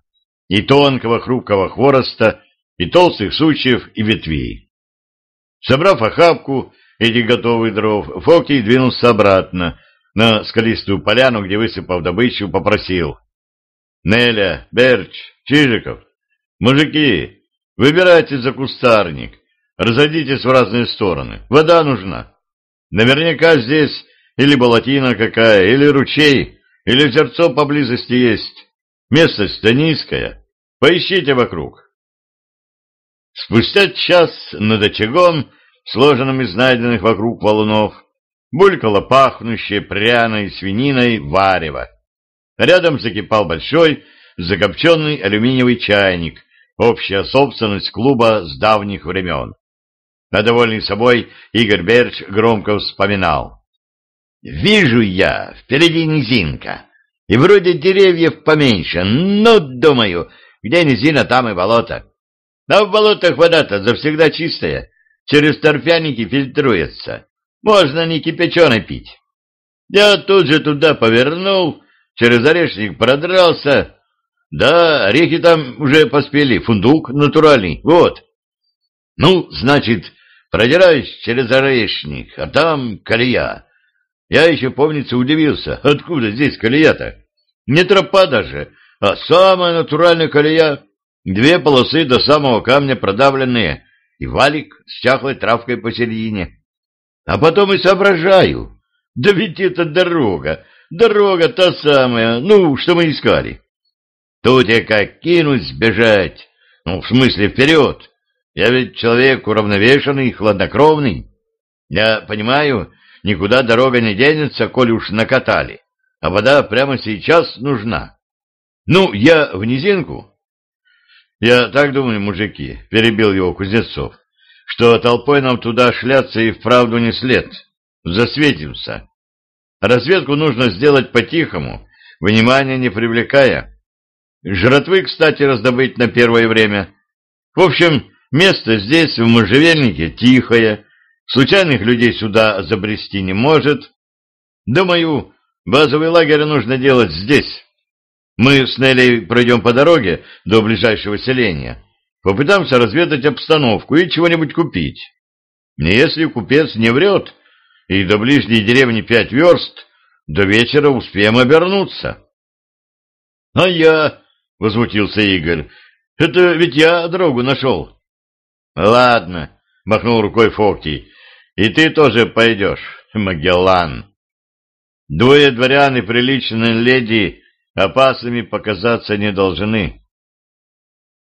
и тонкого хрупкого хвороста, и толстых сучьев и ветвей. Собрав охапку этих готовых дров, Фокий двинулся обратно на скалистую поляну, где, высыпав добычу, попросил. — Неля, Берч, Чижиков, мужики, выбирайте за кустарник, разойдитесь в разные стороны, вода нужна. Наверняка здесь или болотина какая, или ручей, или озерцо поблизости есть. Местность-то низкая. Поищите вокруг. Спустя час над очагом, сложенным из найденных вокруг валунов, булькало пахнущее пряной свининой варево. Рядом закипал большой закопченный алюминиевый чайник, общая собственность клуба с давних времен. А довольный собой Игорь Берч громко вспоминал. «Вижу я, впереди низинка, и вроде деревьев поменьше, но, думаю, где низина, там и болото. А в болотах вода-то завсегда чистая, через торфяники фильтруется. Можно не кипяченой пить. Я тут же туда повернул, через орешник продрался. Да, реки там уже поспели, фундук натуральный, вот. Ну, значит, продираюсь через орешник, а там колея. Я еще, помнится, удивился, откуда здесь колея-то? Не тропа даже, а самая натуральная колея. Две полосы до самого камня продавленные и валик с чахлой травкой посередине. А потом и соображаю. Да ведь это дорога, дорога та самая, ну, что мы искали. Тут я как кинусь бежать, ну, в смысле вперед. Я ведь человек уравновешенный, хладнокровный. Я понимаю, никуда дорога не денется, коли уж накатали, а вода прямо сейчас нужна. Ну, я в низинку, я так думаю, мужики, — перебил его Кузнецов, — что толпой нам туда шляться и вправду не след. Засветимся. Разведку нужно сделать по-тихому, внимания не привлекая. Жратвы, кстати, раздобыть на первое время. В общем, место здесь, в можжевельнике, тихое, случайных людей сюда забрести не может. Думаю, базовый лагерь нужно делать здесь, мы с Нелли пройдем по дороге до ближайшего селения, попытаемся разведать обстановку и чего-нибудь купить. Если купец не врет, и до ближней деревни пять верст, до вечера успеем обернуться. — А я, — возмутился Игорь, — это ведь я дорогу нашел. — Ладно, — махнул рукой Фокти, — и ты тоже пойдешь, Магеллан. Двое дворян и приличные леди опасными показаться не должны.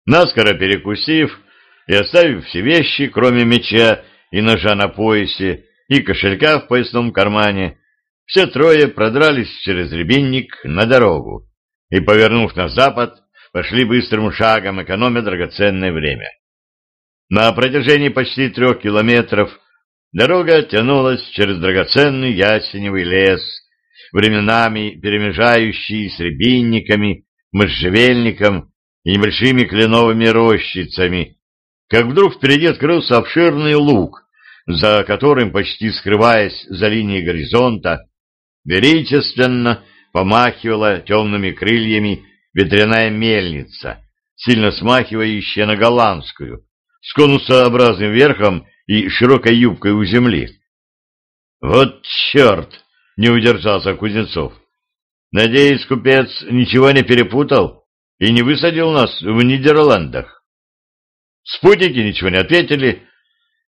Наскоро перекусив и оставив все вещи, кроме меча и ножа на поясе и кошелька в поясном кармане, все трое продрались через рябинник на дорогу и, повернув на запад, пошли быстрым шагом, экономя драгоценное время. На протяжении почти трех километров дорога тянулась через драгоценный ясеневый лес, временами перемежающий с рябинниками, можжевельником и небольшими кленовыми рощицами, как вдруг впереди открылся обширный луг, за которым, почти скрываясь за линией горизонта, величественно помахивала темными крыльями ветряная мельница, сильно смахивающая на голландскую, с конусообразным верхом и широкой юбкой у земли. «Вот черт!» — не удержался Кузнецов. «Надеюсь, купец ничего не перепутал и не высадил нас в Нидерландах?» Спутники ничего не ответили,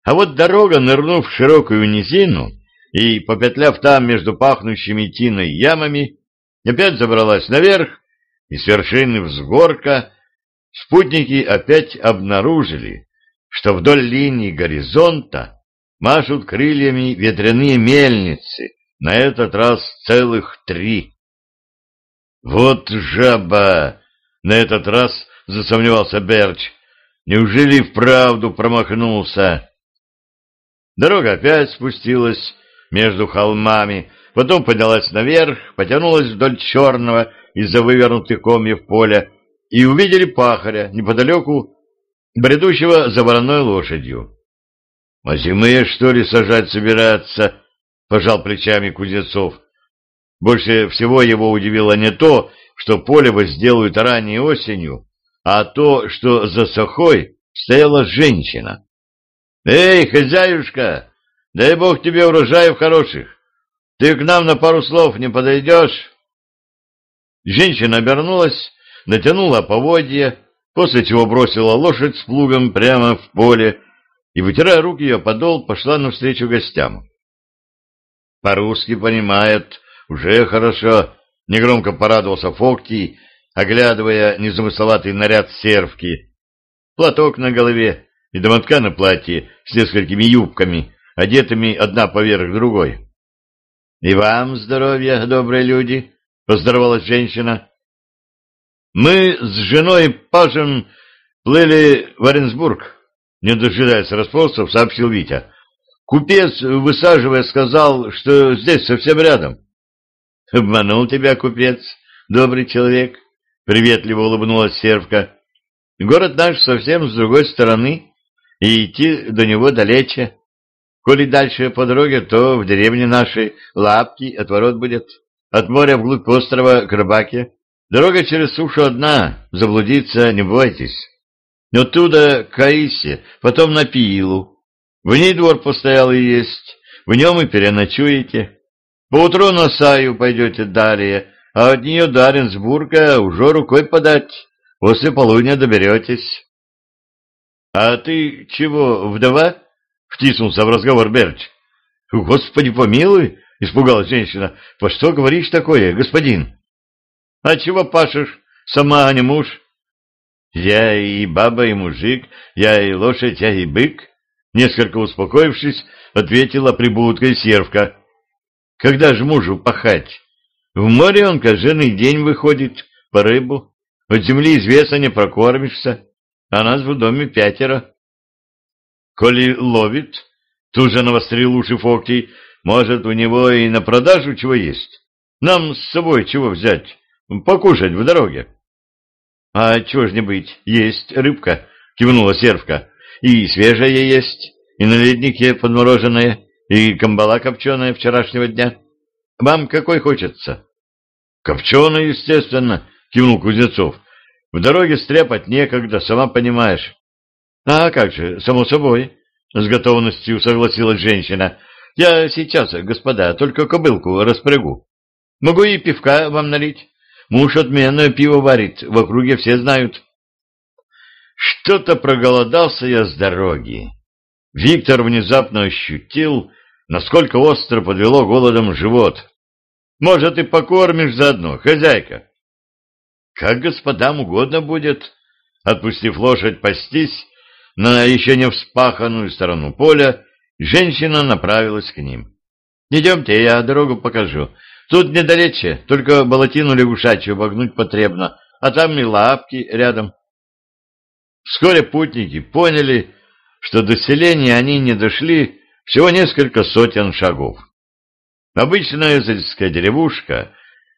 а вот дорога, нырнув в широкую низину и попетляв там между пахнущими тиной ямами, опять забралась наверх, и с вершины взгорка спутники опять обнаружили, что вдоль линии горизонта машут крыльями ветряные мельницы, на этот раз целых три. «Вот жаба!» — на этот раз засомневался Берч. «Неужели вправду промахнулся?» Дорога опять спустилась между холмами, потом поднялась наверх, потянулась вдоль черного из-за вывернутых комьев поля, и увидели пахаря неподалеку, бредущего за вороной лошадью. — А зимы, что ли, сажать собираться? — пожал плечами Кузнецов. Больше всего его удивило не то, что поле возделают ранней осенью, а то, что за сахой стояла женщина. «Эй, хозяюшка, дай бог тебе урожаев хороших! Ты к нам на пару слов не подойдешь?» Женщина обернулась, натянула поводья, после чего бросила лошадь с плугом прямо в поле и, вытирая руки ее подол, пошла навстречу гостям. «По-русски понимает, уже хорошо», — негромко порадовался Фоктий, оглядывая незамысловатый наряд сервки. Платок на голове, и домотка на платье с несколькими юбками, одетыми одна поверх другой. — И вам здоровья, добрые люди! — поздоровалась женщина. — Мы с женой Пажем плыли в Оренсбург, — не дожидаясь расспросов, сообщил Витя. Купец, высаживая, сказал, что здесь совсем рядом. — Обманул тебя купец, добрый человек, — приветливо улыбнулась сервка. — Город наш совсем с другой стороны и идти до него далече. Коли дальше по дороге, то в деревне нашей лапки отворот будет. От моря вглубь острова к рыбаке. Дорога через сушу одна, заблудиться не бойтесь. Оттуда к Аисе, потом на Пиилу. В ней двор постоялый есть, в нем и переночуете. Поутру на Саю пойдете далее, а от нее до уже рукой подать. После полудня доберетесь. — А ты чего, вдова? — втиснулся в разговор Берч. — Господи помилуй! — испугалась женщина. — По что говоришь такое, господин? — А чего пашешь? Сама, а не муж? — Я и баба, и мужик, я и лошадь, я и бык. Несколько успокоившись, ответила прибудкой сервка. — Когда же мужу пахать? В море он каждый день выходит по рыбу. От земли известно не прокормишься а нас в доме пятеро. Коли ловит, тут же навострил уши Фоктий, может, у него и на продажу чего есть. Нам с собой чего взять? Покушать в дороге. — А чего ж не быть, есть рыбка, — кивнула сервка. — И свежая есть, и на леднике подмороженная, и камбала копченая вчерашнего дня. Вам какой хочется? — Копченая, естественно, — кивнул Кузнецов. В дороге стряпать некогда, сама понимаешь. — А как же, само собой, — с готовностью согласилась женщина. — Я сейчас, господа, только кобылку распрягу. Могу и пивка вам налить. Муж отменное пиво варит, в округе все знают. Что-то проголодался я с дороги. Виктор внезапно ощутил, насколько остро подвело голодом живот. Может, и покормишь заодно, хозяйка? Как господам угодно будет, отпустив лошадь пастись на еще не вспаханную сторону поля, женщина направилась к ним. «Идемте, я дорогу покажу. Тут недалече, только болотину лягушачью обогнуть потребно, а там и лапки рядом». Вскоре путники поняли, что до селения они не дошли всего несколько сотен шагов. Обычная сельская деревушка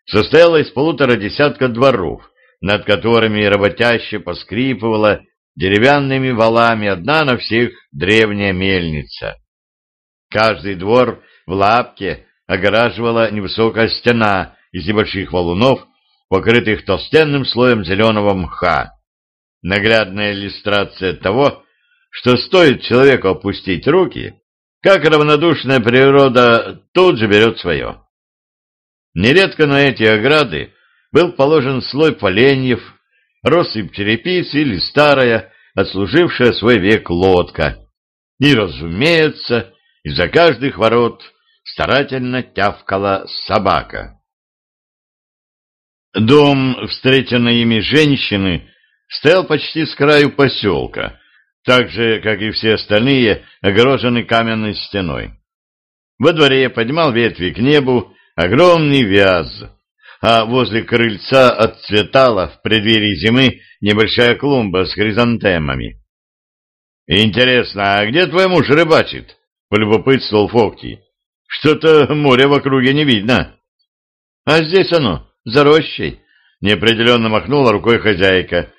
состояла из полутора десятка дворов, над которыми работяще поскрипывала деревянными валами одна на всех древняя мельница. Каждый двор в лапке огораживала невысокая стена из небольших валунов, покрытых толстенным слоем зеленого мха. Наглядная иллюстрация того, что стоит человеку опустить руки, как равнодушная природа тут же берет свое. Нередко на эти ограды был положен слой поленьев, россыпь черепиц или старая, отслужившая свой век лодка. И, разумеется, из-за каждых ворот старательно тявкала собака. Дом, встреченной ими женщины, стоял почти с краю поселка, так же, как и все остальные, огороженный каменной стеной. Во дворе поднимал ветви к небу огромный вяз, а возле крыльца отцветала в преддверии зимы небольшая клумба с хризантемами. «Интересно, а где твой муж рыбачит?» — полюбопытствовал Фокти. «Что-то моря в округе не видно». «А здесь оно, за рощей», — неопределенно махнула рукой хозяйка.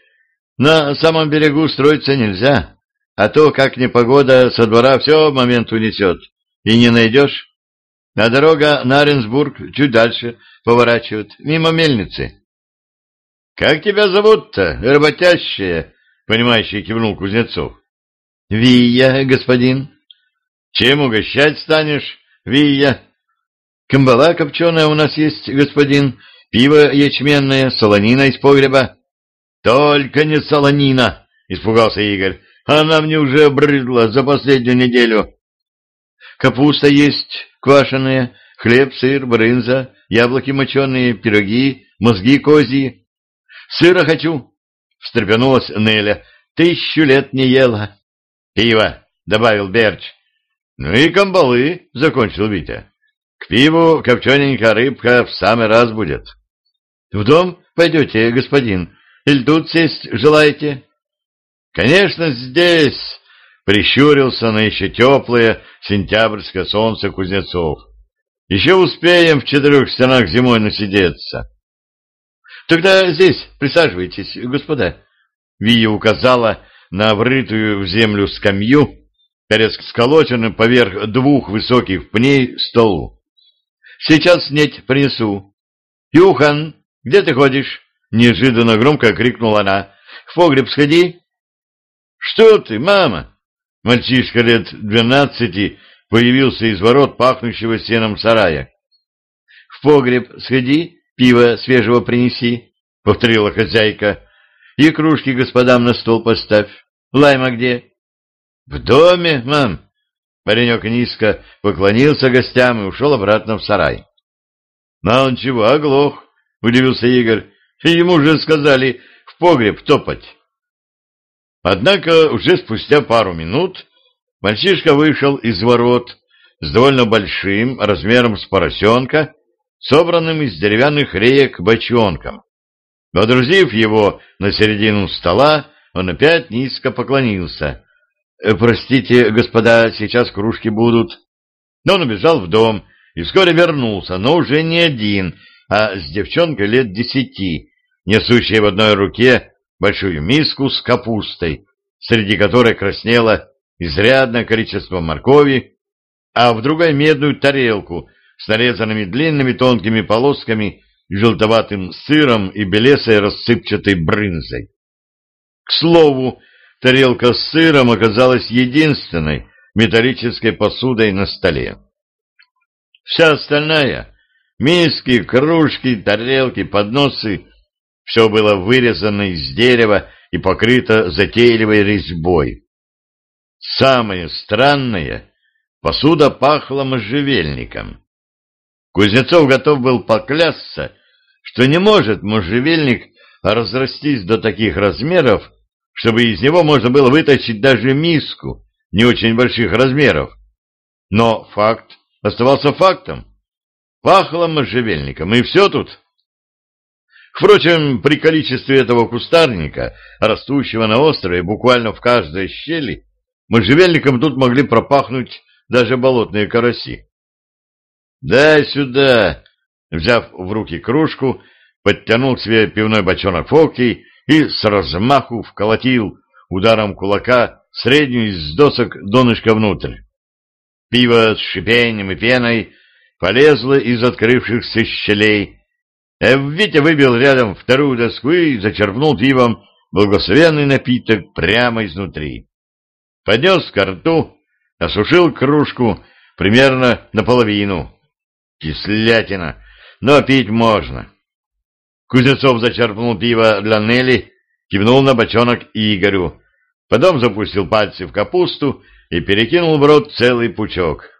«На самом берегу строиться нельзя, а то, как непогода, со двора все в момент унесет, и не найдешь. А дорога на Оренсбург чуть дальше поворачивает, мимо мельницы. — Как тебя зовут-то, работящая? — понимающий кивнул Кузнецов. — Вия, господин. — Чем угощать станешь, Вия? — Камбала копченая у нас есть, господин, пиво ячменное, солонина из погреба. — Только не солонина! — испугался Игорь. — Она мне уже обрыдла за последнюю неделю. — Капуста есть, квашеная, хлеб, сыр, брынза, яблоки моченые, пироги, мозги козьи. Сыра хочу, — встрепенулась Неля. Тысячу лет не ела. Пиво, — добавил Берч. Ну и камбалы, — закончил Витя. К пиву копчененькая рыбка в самый раз будет. В дом пойдете, господин, или тут сесть желаете? Конечно, здесь, Прищурился на еще теплое сентябрьское солнце Кузнецов. Еще успеем в четырех стенах зимой насидеться. Тогда здесь присаживайтесь, господа. Вия указала на врытую в землю скамью перед сколоченным поверх двух высоких пней столу. Сейчас снеть принесу. Юхан, где ты ходишь? Неожиданно громко крикнула она. В погреб сходи. Что ты, мама? Мальчишка лет двенадцати появился из ворот пахнущего сеном сарая. — В погреб сходи, пиво свежего принеси, — повторила хозяйка. — И кружки господам на стол поставь. Лайма где? — В доме, мам. Паренек низко поклонился гостям и ушел обратно в сарай. — На он чего, оглох? — удивился Игорь. — Ему же сказали в погреб топать. Однако уже спустя пару минут мальчишка вышел из ворот с довольно большим, размером с поросенка, собранным из деревянных реек бочонком. Водрузив его на середину стола, он опять низко поклонился. «Э, «Простите, господа, сейчас кружки будут». Но он убежал в дом и вскоре вернулся, но уже не один, а с девчонкой лет десяти, несущей в одной руке большую миску с капустой, среди которой краснело изрядное количество моркови, а в другой медную тарелку с нарезанными длинными тонкими полосками желтоватым сыром и белесой рассыпчатой брынзой. К слову, тарелка с сыром оказалась единственной металлической посудой на столе. Вся остальная — миски, кружки, тарелки, подносы все было вырезано из дерева и покрыто затейливой резьбой. Самое странное — посуда пахла можжевельником. Кузнецов готов был поклясться, что не может можжевельник разрастись до таких размеров, чтобы из него можно было вытащить даже миску не очень больших размеров. Но факт оставался фактом. Пахло можжевельником, и все тут. Впрочем, при количестве этого кустарника, растущего на острове буквально в каждой щели, можжевельником тут могли пропахнуть даже болотные караси. «Дай сюда!» Взяв в руки кружку, подтянул к себе пивной бочонок Фоки и с размаху вколотил ударом кулака среднюю из досок донышка внутрь. Пиво с шипением и пеной полезло из открывшихся щелей. А Витя выбил рядом вторую доску и зачерпнул пивом благословенный напиток прямо изнутри. Поднес ко рту, осушил кружку примерно наполовину. Кислятина, но пить можно. Кузнецов зачерпнул пиво для Нелли, кивнул на бочонок Игорю, потом запустил пальцы в капусту и перекинул в рот целый пучок.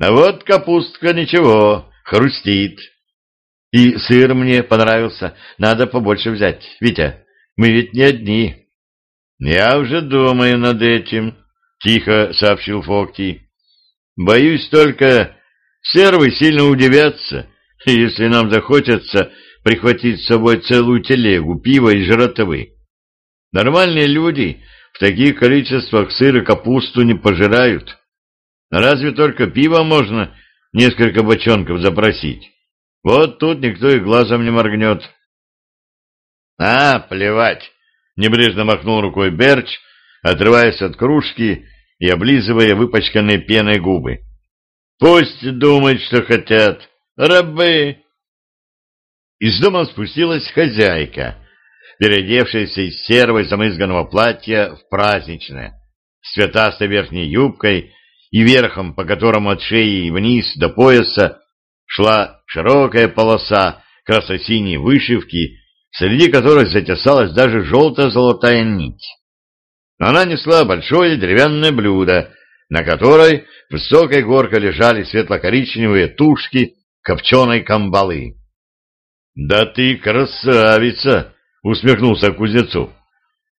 А вот капустка ничего, хрустит. И сыр мне понравился, надо побольше взять. Витя, мы ведь не одни. Я уже думаю над этим, тихо сообщил Фокти. Боюсь только, сервы сильно удивятся, если нам захочется прихватить с собой целую телегу пива и жратвы. Нормальные люди в таких количествах сыр и капусту не пожирают. Разве только пиво можно несколько бочонков запросить. Вот тут никто и глазом не моргнет. — А, плевать! — небрежно махнул рукой Берч, отрываясь от кружки и облизывая выпачканные пеной губы. — Пусть думают, что хотят. Рабы! Из дома спустилась хозяйка, переодевшаяся из серого замызганного платья в праздничное, с цветастой верхней юбкой и верхом, по которому от шеи вниз до пояса шла широкая полоса красно-синей вышивки, среди которой затесалась даже желто-золотая нить. Она несла большое деревянное блюдо, на которой высокой горкой лежали светло-коричневые тушки копченой камбалы. «Да ты красавица!» — усмехнулся Кузнецов.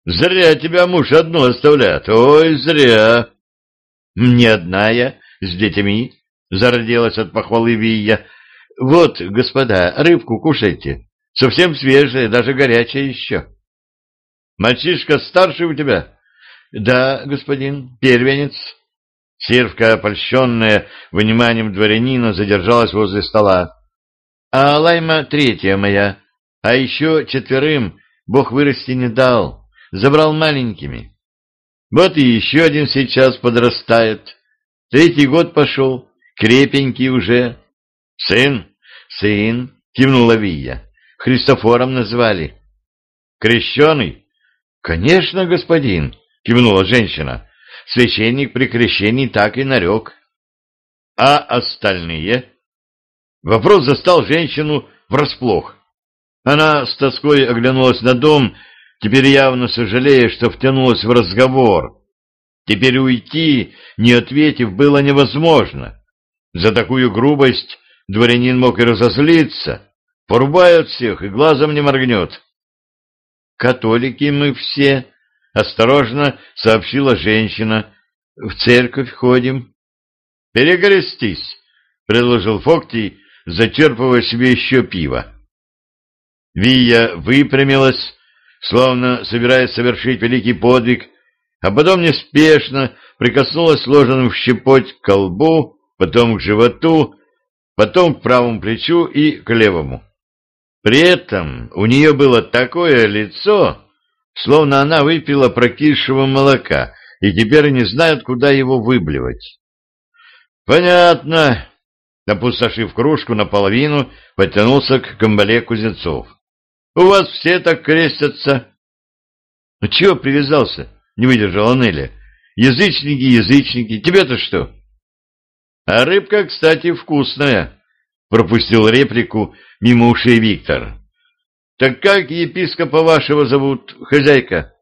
«Зря тебя муж одну оставляет, ой, зря!» «Не одна я, с детьми», — зарделась от похвалы Вия. «Вот, господа, рыбку кушайте, совсем свежая, даже горячая еще». «Мальчишка старший у тебя?» «Да, господин, первенец». Сервка, опольщенная вниманием дворянина, задержалась возле стола а Лайма третья моя, а еще четверым Бог вырасти не дал, забрал маленькими. Вот и еще один сейчас подрастает. Третий год пошел, крепенький уже. Сын, сын, кивнула Вия. Христофором назвали. Крещеный? Конечно, господин, кивнула женщина. Священник при крещении так и нарек. А остальные? Вопрос застал женщину врасплох. Она с тоской оглянулась на дом, теперь явно сожалея, что втянулась в разговор. Теперь уйти, не ответив, было невозможно. За такую грубость дворянин мог и разозлиться. Порубают всех и глазом не моргнет. «Католики мы все», — осторожно сообщила женщина. «В церковь ходим». «Перекрестись», — предложил Фокти, зачерпывая себе еще пиво. Вия выпрямилась, словно собираясь совершить великий подвиг, а потом неспешно прикоснулась сложенным в щепоть к колбу, потом к животу, потом к правому плечу и к левому. При этом у нее было такое лицо, словно она выпила прокисшего молока и теперь не знает, куда его выблевать. «Понятно», Опустошив кружку наполовину, потянулся к камбале Кузнецов. — У вас все так крестятся. — Ну чего привязался? — не выдержала Нелли. — Язычники, язычники, тебе-то что? — А рыбка, кстати, вкусная, — пропустил реплику мимо ушей Виктор. — Так как епископа вашего зовут, хозяйка?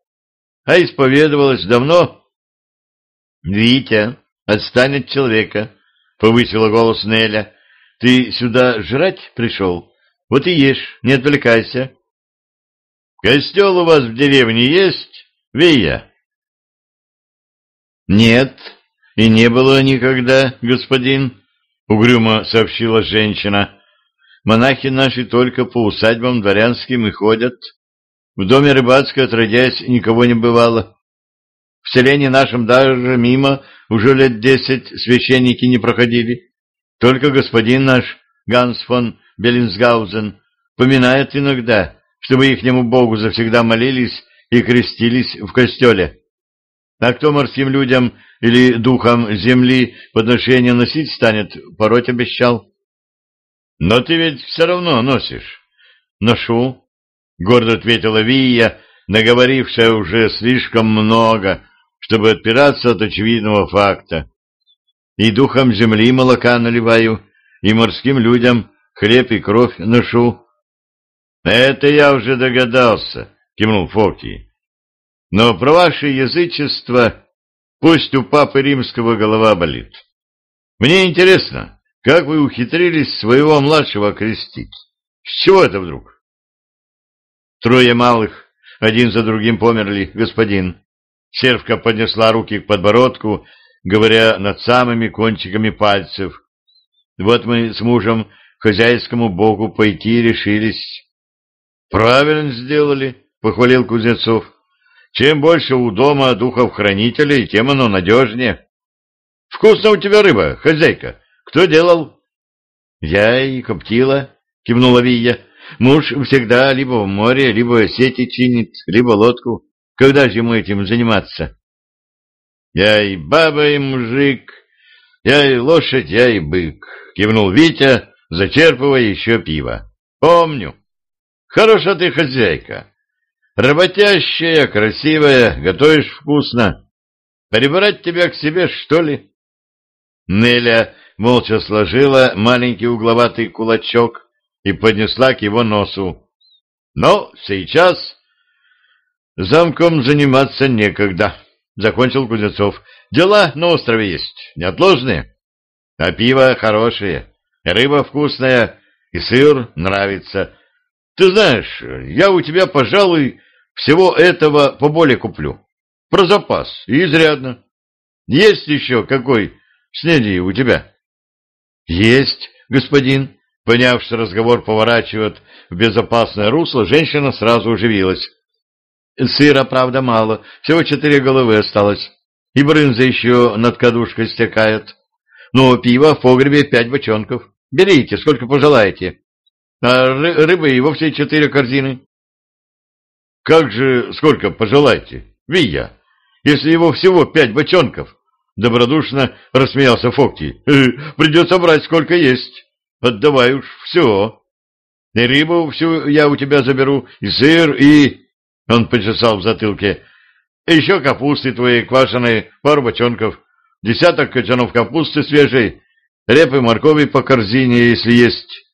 А исповедовалась давно? — Витя, отстань от человека, — повысила голос Неля. — Ты сюда жрать пришел? Вот и ешь, не отвлекайся. — Костел у вас в деревне есть, Вия? — Нет, и не было никогда, господин, — угрюмо сообщила женщина. — Монахи наши только по усадьбам дворянским и ходят. В доме рыбацкой, отродясь, никого не бывало. — В селении нашем даже мимо уже лет десять священники не проходили. Только господин наш, Ганс фон Беллинсгаузен, поминает иногда, чтобы ихнему богу завсегда молились и крестились в костеле. А кто морским людям или духам земли подношения носить станет, пороть обещал. Но ты ведь все равно носишь. Ношу, — гордо ответила Вия, наговорившая уже слишком много, чтобы отпираться от очевидного факта. И духом земли молока наливаю, и морским людям хлеб и кровь ношу. — Это я уже догадался, — кивнул Фоки. — Но про ваше язычество пусть у папы римского голова болит. Мне интересно, как вы ухитрились своего младшего крестить? С чего это вдруг? Трое малых, один за другим померли, господин. Сервка поднесла руки к подбородку, говоря над самыми кончиками пальцев. Вот мы с мужем хозяйскому богу пойти решились. Правильно сделали, похвалил Кузнецов. Чем больше у дома духов-хранителей, тем оно надежнее. Вкусно у тебя рыба, хозяйка. Кто делал? Я и коптила, кивнула Вия. Муж всегда либо в море, либо сети чинит, либо лодку. Когда же ему этим заниматься? Я и баба, и мужик, я и лошадь, я и бык, кивнул Витя, зачерпывая еще пиво. Помню. Хорошая ты хозяйка. Работящая, красивая, готовишь вкусно. Перебрать тебя к себе, что ли? Неля молча сложила маленький угловатый кулачок и поднесла к его носу. Но сейчас замком заниматься некогда, закончил Кузнецов. Дела на острове есть, неотложные. А пиво хорошее, рыба вкусная, и сыр нравится. Ты знаешь, я у тебя, пожалуй, всего этого поболее куплю. Про запас, и изрядно. Есть еще какой снеди у тебя? Есть, господин, Поняв, что разговор поворачивает в безопасное русло, женщина сразу оживилась. Сыра, правда, мало, всего четыре головы осталось, и брынза еще над кадушкой стекает. Но пиво в погребе пять бочонков. Берите, сколько пожелаете. А ры рыбы и вовсе четыре корзины. Как же сколько пожелаете, Вия, если его всего пять бочонков? Добродушно рассмеялся Фокти. Придется брать сколько есть. Отдавай уж все. И рыбу всю я у тебя заберу, и сыр, и... Он почесал в затылке. Еще капусты твоей квашеной, пару бочонков, десяток кочанов капусты свежей, репы, моркови по корзине, если есть.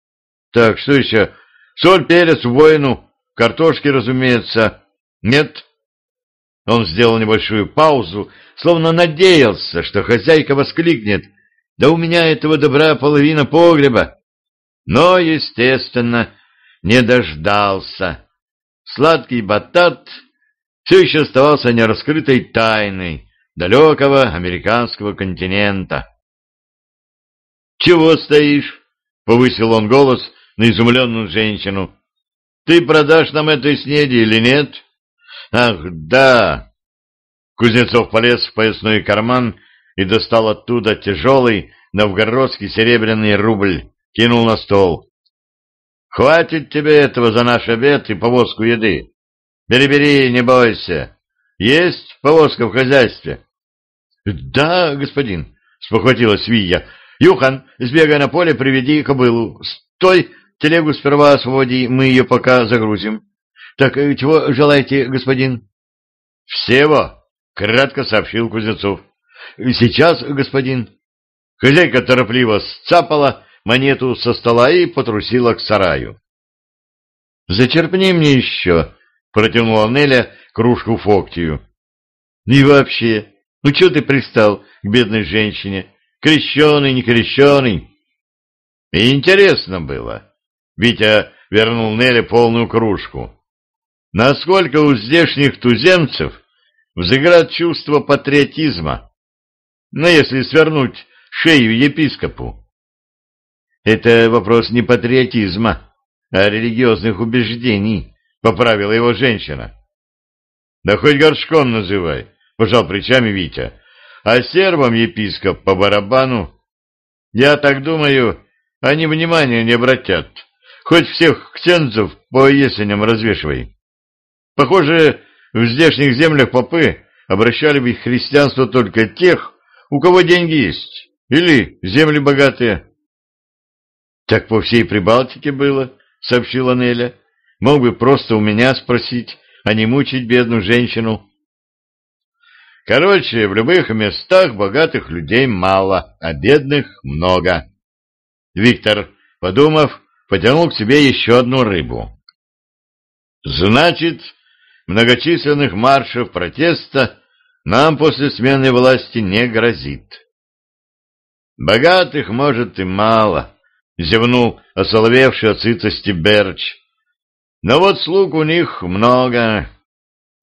Так, что еще? Соль, перец, воину, картошки, разумеется. Нет? Он сделал небольшую паузу, словно надеялся, что хозяйка воскликнет. Да у меня этого добра половина погреба. Но, естественно, не дождался. Сладкий батат все еще оставался нераскрытой тайной далекого американского континента. «Чего стоишь?» — повысил он голос на изумленную женщину. «Ты продашь нам этой снеди или нет?» «Ах, да!» Кузнецов полез в поясной карман и достал оттуда тяжелый новгородский серебряный рубль, кинул на стол. «Хватит тебе этого за наш обед и повозку еды. Бери-бери, не бойся. Есть повозка в хозяйстве?» «Да, господин», — спохватилась Вия. «Юхан, сбегай на поле, приведи кобылу. Стой, телегу сперва освободи, мы ее пока загрузим. Так э, чего желаете, господин?» «Всего», — кратко сообщил Кузнецов. «Сейчас, господин». Хозяйка торопливо сцапала монету со стола и потрусила к сараю. «Зачерпни мне еще», — протянула Неля кружку Фоктию. «И вообще, ну что ты пристал к бедной женщине? Крещеный, не крещеный?» Интересно было. Витя вернул Неле полную кружку. Насколько у здешних туземцев взыграет чувство патриотизма? Но если свернуть шею епископу. Это вопрос не патриотизма, а религиозных убеждений, поправила его женщина. Да хоть горшком называй, — пожал плечами Витя. «А сербам епископ по барабану. Я так думаю, они внимания не обратят. Хоть всех ксензов по ясеням развешивай. Похоже, в здешних землях попы обращали их христианство только тех, у кого деньги есть, или земли богатые. — Так по всей Прибалтике было, — сообщила Неля. — Мог бы просто у меня спросить, а не мучить бедную женщину. Короче, в любых местах богатых людей мало, а бедных много. Виктор, подумав, потянул к себе еще одну рыбу. Значит, многочисленных маршев протеста нам после смены власти не грозит. Богатых, может, и мало, зевнул осоловевший от сытости Берч. Но вот слуг у них много.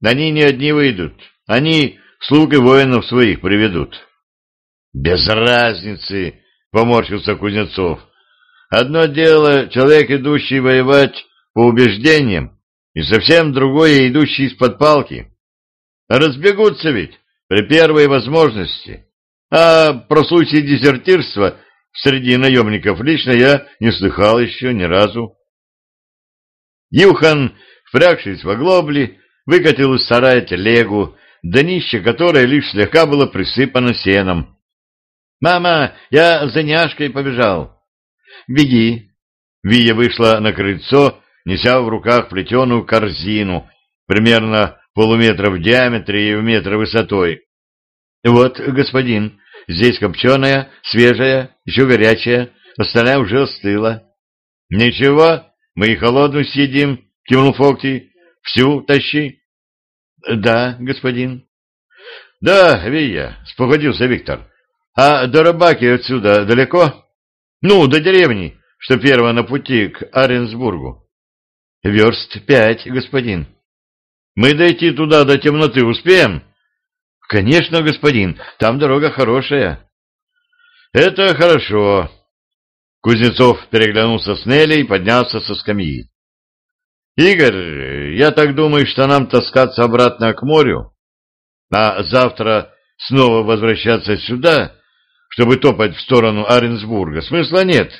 Они не одни выйдут, они слуг и воинов своих приведут. Без разницы, поморщился Кузнецов. Одно дело человек, идущий воевать по убеждениям, и совсем другое, идущий из-под палки. Разбегутся ведь при первой возможности. А про случай дезертирства среди наемников лично я не слыхал еще ни разу. Юхан, впрягшись в оглобли, выкатил из сарая телегу, днище которой лишь слегка было присыпано сеном. «Мама, я за няшкой побежал». «Беги». Вия вышла на крыльцо, неся в руках плетеную корзину, примерно полуметра в диаметре и в метр высотой. «Вот, господин, здесь копченая, свежая, еще горячая, остальная уже остыла». «Ничего, мы и холодную съедим», — кивнул Фокти. «Всю тащи». Да, господин. Да, Вия, спогодился Виктор. А до рыбаки отсюда далеко? Ну, до деревни, что первая на пути к Аренсбургу. Верст пять, господин. Мы дойти туда до темноты успеем? Конечно, господин, там дорога хорошая. Это хорошо. Кузнецов переглянулся с Нелей и поднялся со скамьи. Игорь, я так думаю, что нам таскаться обратно к морю, а завтра снова возвращаться сюда, чтобы топать в сторону Аренсбурга, смысла нет.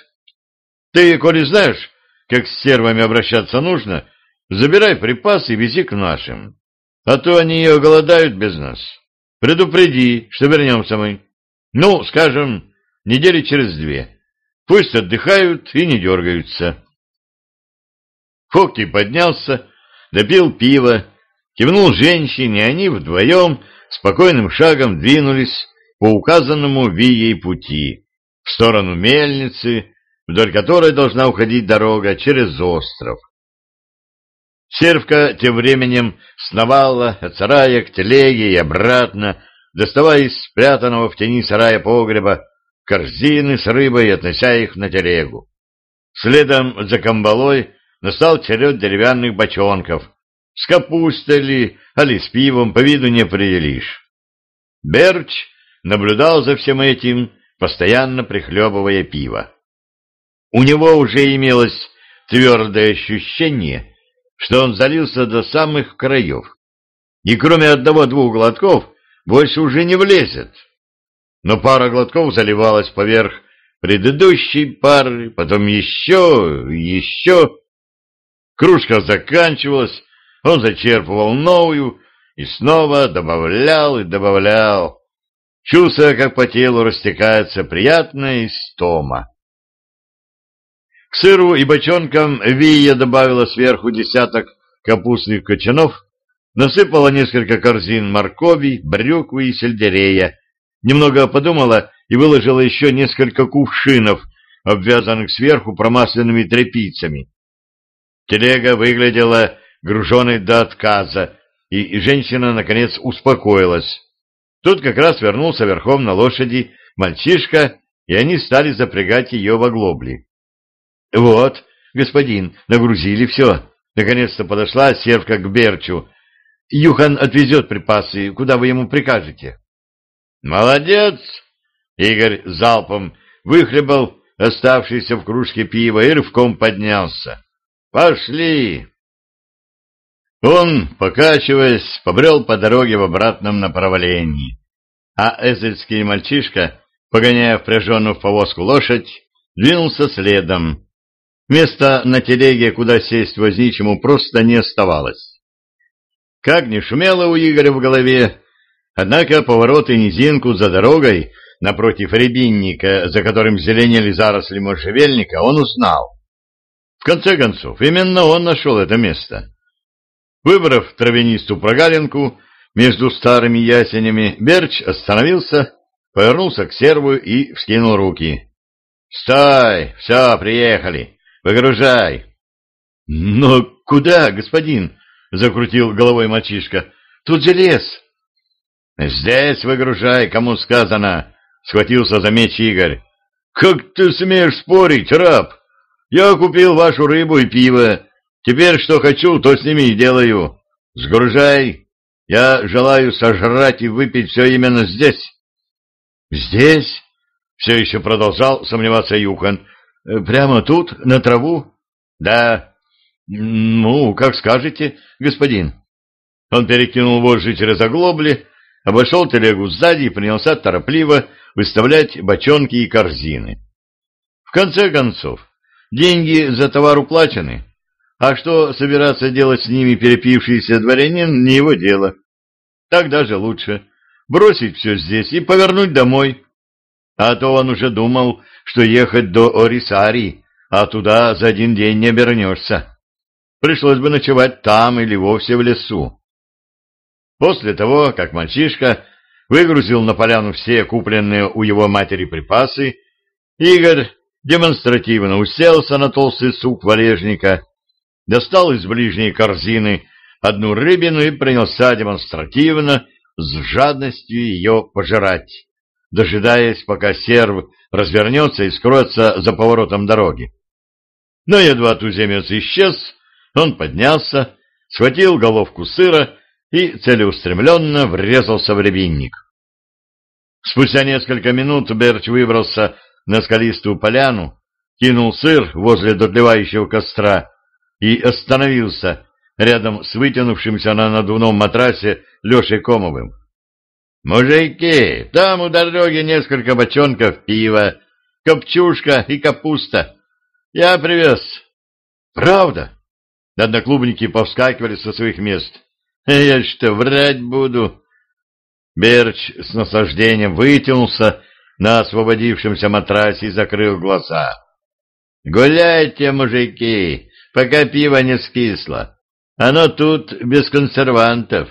Ты, коли знаешь, как с сервами обращаться нужно, забирай припасы и вези к нашим, а то они оголодают без нас. Предупреди, что вернемся мы. Ну, скажем, недели через две. Пусть отдыхают и не дергаются. Фокти поднялся, допил пиво, кивнул женщине, они вдвоем спокойным шагом двинулись по указанному Вией пути в сторону мельницы, вдоль которой должна уходить дорога через остров. Сервка тем временем сновала от сарая к телеге и обратно, доставая из спрятанного в тени сарая погреба корзины с рыбой и относя их на телегу. Следом за камбалой настал черед деревянных бочонков. С капустой ли, али с пивом, по виду не определишь. Берч наблюдал за всем этим, постоянно прихлебывая пиво. У него уже имелось твердое ощущение, что он залился до самых краев, и кроме одного-двух глотков больше уже не влезет. Но пара глотков заливалась поверх предыдущей пары, потом еще, еще, Кружка заканчивалась, он зачерпывал новую и снова добавлял и добавлял, чувствуя, как по телу растекается приятная истома. К сыру и бочонкам Вия добавила сверху десяток капустных кочанов, насыпала несколько корзин моркови, брюквы и сельдерея, немного подумала и выложила еще несколько кувшинов, обвязанных сверху промасленными тряпицами. Телега выглядела груженной до отказа, и женщина, наконец, успокоилась. Тут как раз вернулся верхом на лошади мальчишка, и они стали запрягать ее в оглобли. — Вот, господин, нагрузили все. Наконец-то подошла сервка к Берчу. Юхан отвезет припасы, куда вы ему прикажете. — Молодец! Игорь залпом выхлебал оставшийся в кружке пива и рывком поднялся. Пошли! Он, покачиваясь, побрел по дороге в обратном направлении, а эзельский мальчишка, погоняя впряженную в повозку лошадь, двинулся следом. Места на телеге, куда сесть возничему, просто не оставалось. Как ни шумело у Игоря в голове, однако поворот и низинку за дорогой напротив рябинника, за которым зеленели заросли можжевельника, он узнал. В конце концов, именно он нашел это место. Выбрав травянистую прогалинку между старыми ясенями, Берч остановился, повернулся к серву и вскинул руки. — Стой! Все, приехали! Выгружай! — Но куда, господин? — закрутил головой мальчишка. — Тут же лес. — Здесь выгружай, кому сказано! — схватился за меч Игорь. — Как ты смеешь спорить, раб? Я купил вашу рыбу и пиво. Теперь что хочу, то с ними и делаю. Сгружай. Я желаю сожрать и выпить все именно здесь. Здесь? Все еще продолжал сомневаться Юхан. Прямо тут, на траву? Да. Ну, как скажете, господин. Он перекинул вожжи через оглобли, обошел телегу сзади и принялся торопливо выставлять бочонки и корзины. В конце концов, деньги за товар уплачены, а что собираться делать с ними перепившийся дворянин, не его дело. Так даже лучше. Бросить все здесь и повернуть домой. А то он уже думал, что ехать до Орисари, а туда за один день не обернешься. Пришлось бы ночевать там или вовсе в лесу. После того, как мальчишка выгрузил на поляну все купленные у его матери припасы, Игорь демонстративно уселся на толстый сук валежника достал из ближней корзины одну рыбину и принялся демонстративно с жадностью ее пожирать, дожидаясь, пока серв развернется и скроется за поворотом дороги. Но едва туземец исчез, он поднялся, схватил головку сыра и целеустремленно врезался в рябинник. Спустя несколько минут Берч выбрался на скалистую поляну, кинул сыр возле дотлевающего костра и остановился рядом с вытянувшимся на надувном матрасе Лешей Комовым. «Мужики, там у дороги несколько бочонков пива, копчушка и капуста. Я привез». «Правда?» Одноклубники повскакивали со своих мест. «Я что, врать буду?» Берч с наслаждением вытянулся на освободившемся матрасе и закрыл глаза. «Гуляйте, мужики, пока пиво не скисло. Оно тут без консервантов.